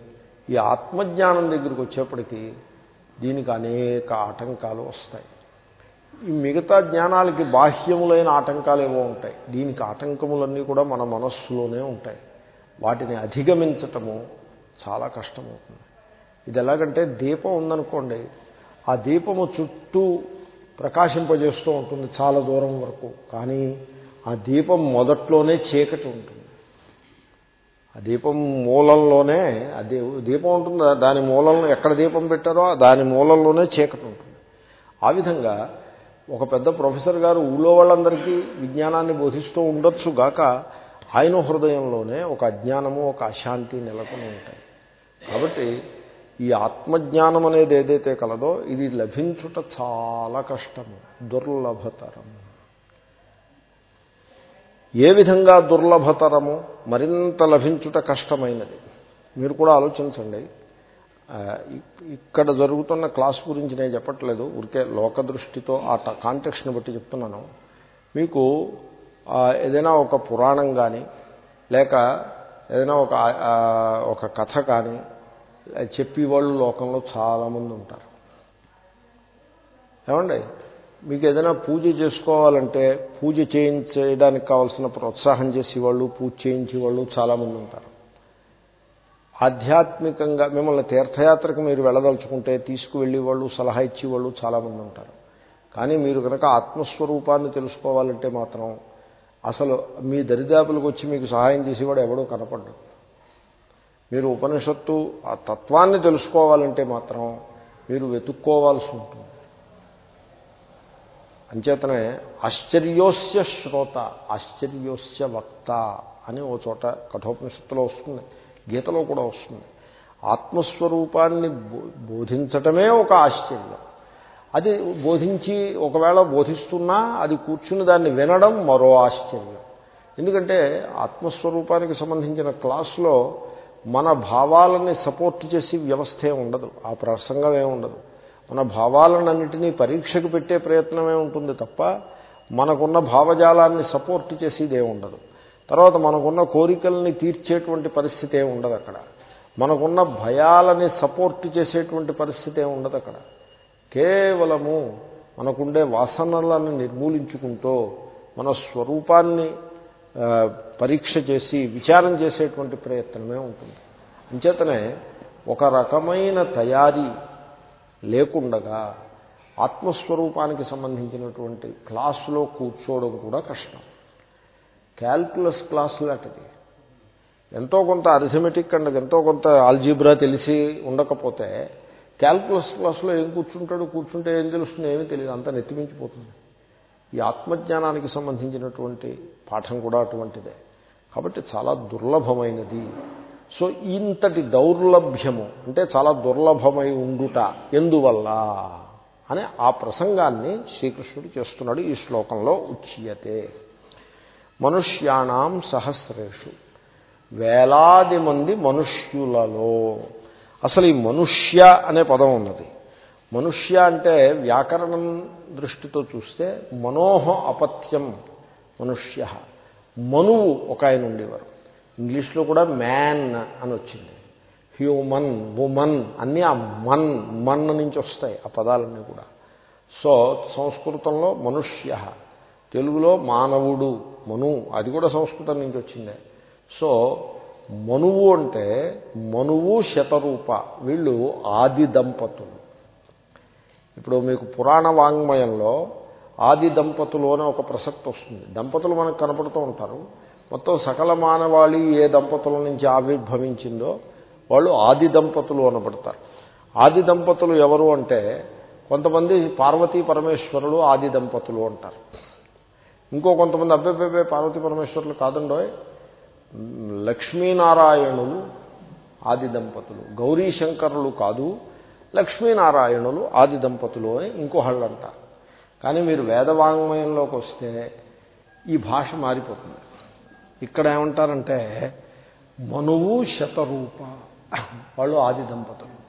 ఈ ఆత్మజ్ఞానం దగ్గరికి వచ్చేప్పటికీ దీనికి అనేక ఆటంకాలు వస్తాయి. ఈ మిగతా జ్ఞానాలకి బాహ్యములైన ఆటంకాలు ఏవో ఉంటాయి. దీనికి ఆటంకములన్నీ కూడా మన మనస్సులోనే ఉంటాయి. వాటిని అధిగమించటము చాలా కష్టమవుతుంది. ఇది ఎలాగంటే దీపం ఉందనుకోండి ఆ దీపము చుట్టూ ప్రకాశింపజేస్తూ ఉంటుంది చాలా దూరం వరకు. కానీ ఆ దీపం మొదట్లోనే చీకటి ఉంటుంది. ఆ దీపం మూలంలోనే దీపం ఉంటుంది దాని మూలంలో ఎక్కడ దీపం పెట్టారో దాని మూలంలోనే చీకటి ఉంటుంది. ఆ విధంగా ఒక పెద్ద ప్రొఫెసర్ గారు ఊళ్ళో వాళ్ళందరికీ విజ్ఞానాన్ని బోధిస్తూ ఉండొచ్చు గాక ఆయన హృదయంలోనే ఒక అజ్ఞానము ఒక అశాంతి నెలకొని ఉంటాయి. కాబట్టి ఈ ఆత్మజ్ఞానం అనేది ఏదైతే కలదో ఇది లభించుట చాలా కష్టము దుర్లభతరము. ఏ విధంగా దుర్లభతరము? మరింత లభించుట కష్టమైనది. మీరు కూడా ఆలోచించండి. ఇక్కడ జరుగుతున్న క్లాస్ గురించి నేను చెప్పట్లేదు. ఊరికే లోక దృష్టితో ఆ కాంటెక్స్ట్ని బట్టి చెప్తున్నాను. మీకు ఏదైనా ఒక పురాణం కానీ లేక ఏదైనా ఒక ఒక కథ కానీ చెప్పేవాళ్ళు లోకంలో చాలామంది ఉంటారు. ఏమండి? మీకు ఏదైనా పూజ చేసుకోవాలంటే పూజ చేయించడానికి కావాల్సిన ప్రోత్సాహం చేసేవాళ్ళు పూజ చేయించేవాళ్ళు చాలామంది ఉంటారు. ఆధ్యాత్మికంగా మిమ్మల్ని తీర్థయాత్రకు మీరు వెళ్ళదలుచుకుంటే తీసుకువెళ్ళే వాళ్ళు సలహా ఇచ్చేవాళ్ళు చాలామంది ఉంటారు. కానీ మీరు కనుక ఆత్మస్వరూపాన్ని తెలుసుకోవాలంటే మాత్రం అసలు మీ దరిదాపులకు వచ్చి మీకు సహాయం చేసేవాడు ఎవడో కనపడ్డు. మీరు ఉపనిషత్తు ఆ తత్వాన్ని తెలుసుకోవాలంటే మాత్రం మీరు వెతుక్కోవాల్సి ఉంటుంది. అంచేతనే ఆశ్చర్యోస్య శ్రోత ఆశ్చర్యోస్య వక్త అని ఓ చోట కఠోపనిషత్తులో వస్తుంది గీతలో కూడా వస్తుంది. ఆత్మస్వరూపాన్ని బోధించటమే ఒక ఆశ్చర్యం. అది బోధించి ఒకవేళ బోధిస్తున్నా అది కూర్చుని దాన్ని వినడం మరో ఆశ్చర్యం. ఎందుకంటే ఆత్మస్వరూపానికి సంబంధించిన క్లాసులో మన భావాలని సపోర్ట్ చేసే వ్యవస్థే ఉండదు. ఆ ప్రసంగం ఉండదు. మన భావాలన్నింటినీ పరీక్షకు పెట్టే ప్రయత్నమే ఉంటుంది తప్ప మనకున్న భావజాలాన్ని సపోర్ట్ చేసేదే ఉండదు. తర్వాత మనకున్న కోరికల్ని తీర్చేటువంటి పరిస్థితి ఏమి ఉండదు అక్కడ. మనకున్న భయాలని సపోర్ట్ చేసేటువంటి పరిస్థితి ఏమి ఉండదు అక్కడ. కేవలము మనకుండే వాసనలను నిర్మూలించుకుంటూ మన స్వరూపాన్ని పరీక్ష చేసి విచారం చేసేటువంటి ప్రయత్నమే ఉంటుంది. అంచేతనే ఒక రకమైన తయారీ లేకుండగా ఆత్మస్వరూపానికి సంబంధించినటువంటి క్లాసులో కూర్చోవడం కూడా కష్టం. క్యాల్కులస్ క్లాస్ లాంటిది. ఎంతో కొంత అరిథమెటిక్ అండ్ ఎంతో కొంత ఆల్జీబ్రా తెలిసి ఉండకపోతే క్యాల్కులస్ క్లాస్లో ఏం కూర్చుంటాడు కూర్చుంటే ఏం తెలుస్తుంది ఏమీ తెలియదు అంతా నెత్తిమించిపోతుంది. ఈ ఆత్మజ్ఞానానికి సంబంధించినటువంటి పాఠం కూడా అటువంటిదే. కాబట్టి చాలా దుర్లభమైనది. సో ఇంతటి దౌర్లభ్యము అంటే చాలా దుర్లభమై ఉండుట ఎందువల్ల అని ఆ ప్రసంగాన్ని శ్రీకృష్ణుడు చేస్తున్నాడు ఈ శ్లోకంలో ఉచ్యతే. మనుష్యాణం సహస్రేషు. వేలాది మంది మనుష్యులలో అసలు ఈ మనుష్య అనే పదం ఉన్నది. మనుష్య అంటే వ్యాకరణం దృష్టితో చూస్తే మనోహ అపత్యం మనుష్య. మనువు ఒక ఆయన ఉండేవారు. ఇంగ్లీష్లో కూడా మ్యాన్ అని వచ్చింది. హ్యూమన్ ఉమన్ అన్నీ ఆ మన్ మన్ నుంచి వస్తాయి ఆ పదాలన్నీ కూడా. సో సంస్కృతంలో మనుష్య తెలుగులో మానవుడు మను అది కూడా సంస్కృతం నుంచి వచ్చిందే. సో మనువు అంటే మనువు శతరూప వీళ్ళు ఆది దంపతులు. ఇప్పుడు మీకు పురాణ వాంగ్మయంలో ఆది దంపతులు అనే ఒక ప్రసక్తి వస్తుంది. దంపతులు మనకు కనపడుతూ ఉంటారు. మొత్తం సకల మానవాళి ఏ దంపతుల నుంచి ఆవిర్భవించిందో వాళ్ళు ఆది దంపతులు అనబడతారు. ఆది దంపతులు ఎవరు అంటే కొంతమంది పార్వతీ పరమేశ్వరులు ఆది దంపతులు అంటారు. ఇంకో కొంతమంది అబ్బాయి పార్వతీ పరమేశ్వరులు కాదండో లక్ష్మీనారాయణులు ఆది దంపతులు. గౌరీ శంకరులు కాదు. లక్ష్మీనారాయణులు ఆది దంపతులు అని ఇంకోహళ్ళు అంటారు కానీ మీరు వేదవాంగ్మయంలోకి వస్తే ఈ భాష మారిపోతుంది. ఇక్కడ ఏమంటారంటే మనువు శతరూప. వాళ్ళు ఆది దంపతులు.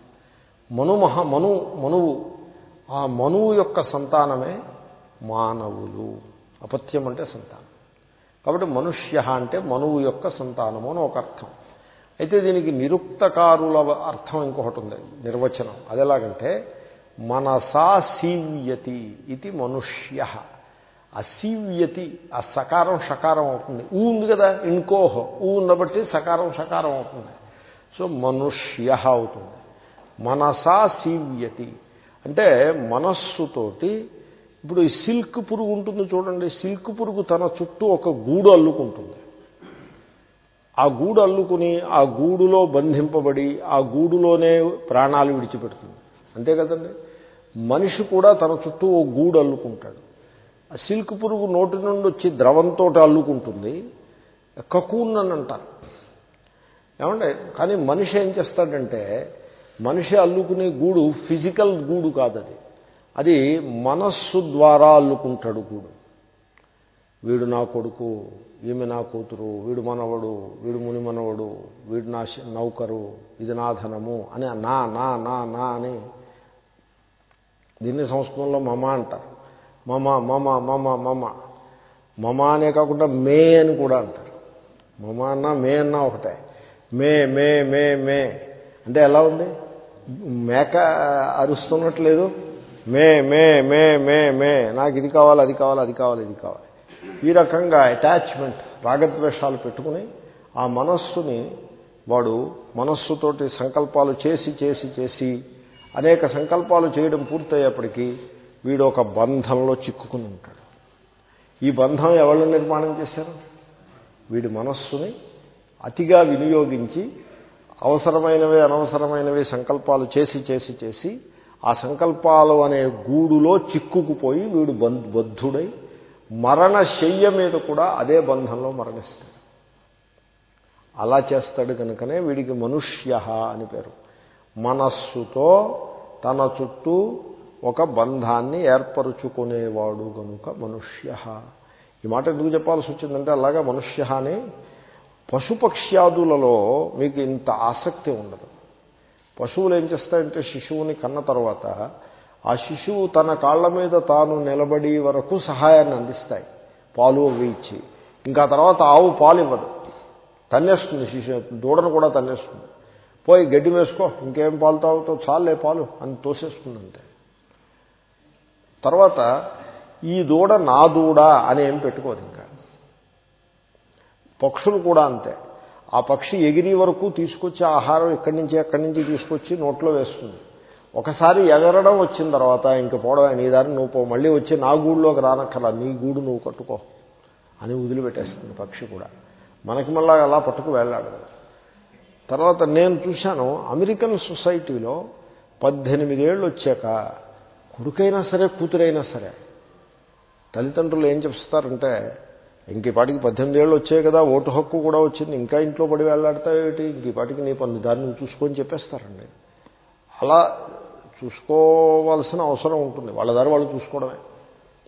మను మహా మను మనువు. ఆ మనువు యొక్క సంతానమే మానవులు. అపత్యం అంటే సంతానం. కాబట్టి మనుష్య అంటే మనువు యొక్క సంతానము అని ఒక అర్థం. అయితే దీనికి నిరుక్తకారుల అర్థం ఇంకొకటి ఉంది నిర్వచనం. అదెలాగంటే మనసా సీవ్యతి ఇది మనుష్య. అసీవ్యతి ఆ సకారం షకారం అవుతుంది. ఊ ఉంది కదా ఇంకోహ. ఊ ఉన్నబట్టి సకారం షకారం అవుతుంది. సో మనుష్య అవుతుంది. మనసా సీవ్యతి. అంటే మనస్సుతోటి ఇప్పుడు ఈ సిల్క్ పురుగు ఉంటుంది చూడండి సిల్క్ పురుగు తన చుట్టూ ఒక గూడు అల్లుకుంటుంది. ఆ గూడు అల్లుకుని ఆ గూడులో బంధింపబడి ఆ గూడులోనే ప్రాణాలు విడిచిపెడుతుంది. అంతే కదండి? మనిషి కూడా తన చుట్టూ ఓ గూడు అల్లుకుంటాడు. ఆ సిల్క్ పురుగు నోటి నుండి వచ్చి ద్రవంతో అల్లుకుంటుంది. కకూన్ అని అంటారు. ఏమంటే కానీ మనిషి ఏం చేస్తాడంటే మనిషి అల్లుకునే గూడు ఫిజికల్ గూడు కాదది. అది మనస్సు ద్వారా అల్లుకుంటాడు గూడు. వీడు నా కొడుకు ఈమె నా కూతురు వీడు మనవడు వీడు ముని మనవడు వీడు నా నౌకరు ఇది నా ధనము అని నా నా నా నా అని దీన్ని సంస్కృతంలో మమ అంటారు. మమ మమ మమ మమ. మమ అనే కాకుండా మే అని కూడా అంటారు. మమ అన్నా మే అన్నా ఒకటే. మే మే మే మే. అంటే ఎలా ఉంది? మేక అరుస్తున్నట్లేదు మే మే మే మే మే. నాకు ఇది కావాలి అది కావాలి అది కావాలి ఇది కావాలి. ఈ రకంగా అటాచ్మెంట్ రాగద్వేషాలు పెట్టుకుని ఆ మనస్సుని వాడు మనస్సుతోటి సంకల్పాలు చేసి చేసి చేసి అనేక సంకల్పాలు చేయడం పూర్తయ్యేప్పటికీ వీడు ఒక బంధంలో చిక్కుకుని ఉంటాడు. ఈ బంధం ఎవరు నిర్మాణం చేశారు? వీడి మనస్సుని అతిగా వినియోగించి అవసరమైనవి అనవసరమైనవి సంకల్పాలు చేసి చేసి చేసి ఆ సంకల్పాలు అనే గూడులో చిక్కుకుపోయి వీడు బద్ధుడై మరణ శయ్య మీద కూడా అదే బంధంలో మరణిస్తాడు. అలా చేస్తాడు కనుకనే వీడికి మనుష్య అని పేరు. మనస్సుతో తన చుట్టూ ఒక బంధాన్ని ఏర్పరుచుకునేవాడు గనుక మనుష్య. ఈ మాట ఎందుకు చెప్పాల్సి వచ్చిందంటే అలాగా మనుష్య అని పశుపక్ష్యాదులలో మీకు ఇంత ఆసక్తి ఉండదు. పశువులు ఏం చేస్తాయంటే శిశువుని కన్న తర్వాత ఆ శిశువు తన కాళ్ళ మీద తాను నిలబడి వరకు సహాయాన్ని అందిస్తాయి. పాలు అవి ఇచ్చి. ఇంకా తర్వాత ఆవు పాలు ఇవ్వదు. తన్నేస్తుంది శిశు దూడను కూడా తన్నేస్తుంది. పోయి గడ్డి వేసుకో ఇంకేం పాలు తాగుతావు? చాలే పాలు అని తోసేస్తుంది అంతే తర్వాత ఈ దూడ నా దూడ అని ఏం పెట్టుకోదు ఇంకా. పక్షులు కూడా అంతే. ఆ పక్షి ఎగిరి వరకు తీసుకొచ్చి ఆహారం ఇక్కడి నుంచి అక్కడి నుంచి తీసుకొచ్చి నోట్లో వేస్తుంది. ఒకసారి ఎగరడం వచ్చిన తర్వాత ఇంక పోవడం నీ దారి నువ్వు పో మళ్ళీ వచ్చి నా గూడులోకి రానక్కర్లా నీ గూడు నువ్వు కట్టుకో అని వదిలిపెట్టేస్తుంది పక్షి కూడా. మనకి మళ్ళా అలా పట్టుకు వెళ్ళాడు. తర్వాత నేను చూశాను అమెరికన్ సొసైటీలో పద్దెనిమిదేళ్ళు వచ్చాక కొడుకైనా సరే కూతురైనా సరే తల్లిదండ్రులు ఏం చెప్తారంటే ఇంక పాటికి పద్దెనిమిది ఏళ్ళు వచ్చాయి కదా ఓటు హక్కు కూడా వచ్చింది ఇంకా ఇంట్లో పడి వెళ్ళాడతావేటి ఇంక ఇంకపాటికి పాటికి నీ పని దాన్ని చూసుకొని చెప్పేస్తారండి. అలా చూసుకోవాల్సిన అవసరం ఉంటుంది. వాళ్ళ దారి వాళ్ళు చూసుకోవడమే.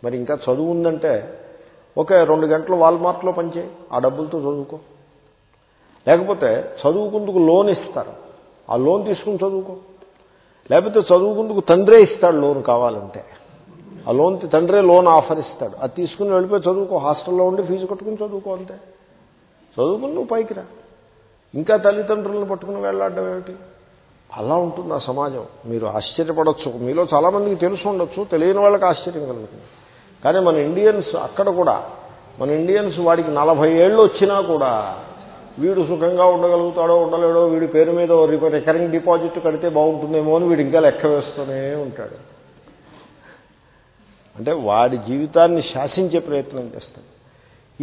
మరి ఇంకా చదువు ఉందంటే ఓకే రెండు గంటలు వాల్మార్ట్లో పనిచేయి ఆ డబ్బులతో చదువుకో. లేకపోతే చదువుకుందుకు లోన్ ఇస్తారు. ఆ లోన్ తీసుకుని చదువుకో. లేకపోతే చదువుకుందుకు తండ్రే ఇస్తాడు లోన్ కావాలంటే. ఆ లోన్ తండ్రే లోన్ ఆఫర్ ఇస్తాడు. అది తీసుకుని వెళ్ళిపోయి చదువుకో. హాస్టల్లో ఉండి ఫీజు కట్టుకుని చదువుకో అంతే. చదువుకుని నువ్వు పైకి రా. ఇంకా తల్లిదండ్రులను పట్టుకుని వెళ్ళాడడం ఏమిటి? అలా ఉంటుంది ఆ సమాజం. మీరు ఆశ్చర్యపడవచ్చు మీలో చాలామందికి తెలుసు ఉండొచ్చు. తెలియని వాళ్ళకి ఆశ్చర్యం కలుగుతుంది. కానీ మన ఇండియన్స్ అక్కడ కూడా మన ఇండియన్స్ వాడికి నలభై ఏళ్ళు వచ్చినా కూడా వీడు సుఖంగా ఉండగలుగుతాడో ఉండలేడో వీడి పేరు మీద రికరింగ్ డిపాజిట్ కడితే బాగుంటుందేమో అని వీడు ఇంకా లెక్క వేస్తూనే ఉంటాడు. అంటే వాడి జీవితాన్ని శాసించే ప్రయత్నం చేస్తాడు.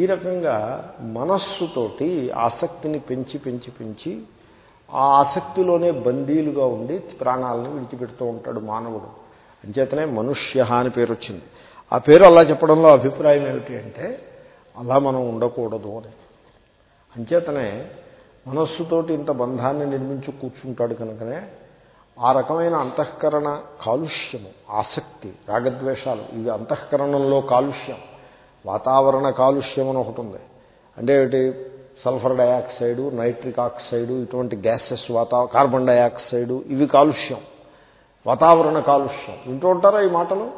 ఈ రకంగా మనస్సుతోటి ఆసక్తిని పెంచి పెంచి పెంచి ఆ ఆసక్తిలోనే బందీలుగా ఉండి ప్రాణాలను విడిచిపెడుతూ ఉంటాడు మానవుడు. అంచేతనే మనుష్య అని పేరు వచ్చింది. ఆ పేరు అలా చెప్పడంలో అభిప్రాయం ఏమిటి అంటే అలా మనం ఉండకూడదు అని. అంచేతనే మనస్సుతోటి ఇంత బంధాన్ని నిర్మించి కూర్చుంటాడు కనుకనే ఆ రకమైన అంతఃకరణ కాలుష్యము ఆసక్తి రాగద్వేషాలు ఇవి అంతఃకరణంలో కాలుష్యం వాతావరణ కాలుష్యం అని ఒకటి ఉంది. అంటే ఏమిటి? సల్ఫర్ డయాక్సైడు నైట్రిక్ ఆక్సైడు ఇటువంటి గ్యాసెస్ వాతా కార్బన్ డయాక్సైడు ఇవి కాలుష్యం. వాతావరణ కాలుష్యం. వింటూ ఉంటారా ఈ మాటలు?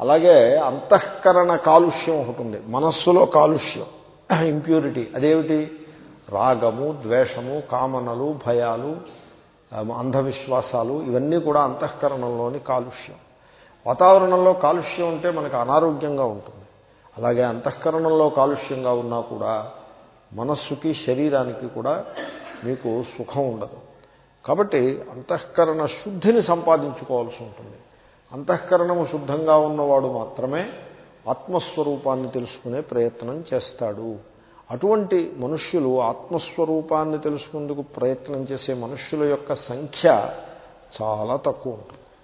అలాగే అంతఃకరణ కాలుష్యం ఒకటి ఉంది. మనస్సులో కాలుష్యం. ఇంప్యూరిటీ అదేమిటి? రాగము ద్వేషము కామనలు భయాలు అంధవిశ్వాసాలు ఇవన్నీ కూడా అంతఃకరణంలోని కాలుష్యం. వాతావరణంలో కాలుష్యం ఉంటే మనకు అనారోగ్యంగా ఉంటుంది. అలాగే అంతఃకరణంలో కాలుష్యంగా ఉన్నా కూడా మనస్సుకి శరీరానికి కూడా మీకు సుఖం ఉండదు. కాబట్టి అంతఃకరణ శుద్ధిని సంపాదించుకోవాల్సి ఉంటుంది. అంతఃకరణము శుద్ధంగా ఉన్నవాడు మాత్రమే ఆత్మస్వరూపాన్ని తెలుసుకునే ప్రయత్నం చేస్తాడు. అటువంటి మనుష్యులు ఆత్మస్వరూపాన్ని తెలుసుకుందుకు ప్రయత్నం చేసే మనుష్యుల యొక్క సంఖ్య చాలా తక్కువ ఉంటుంది.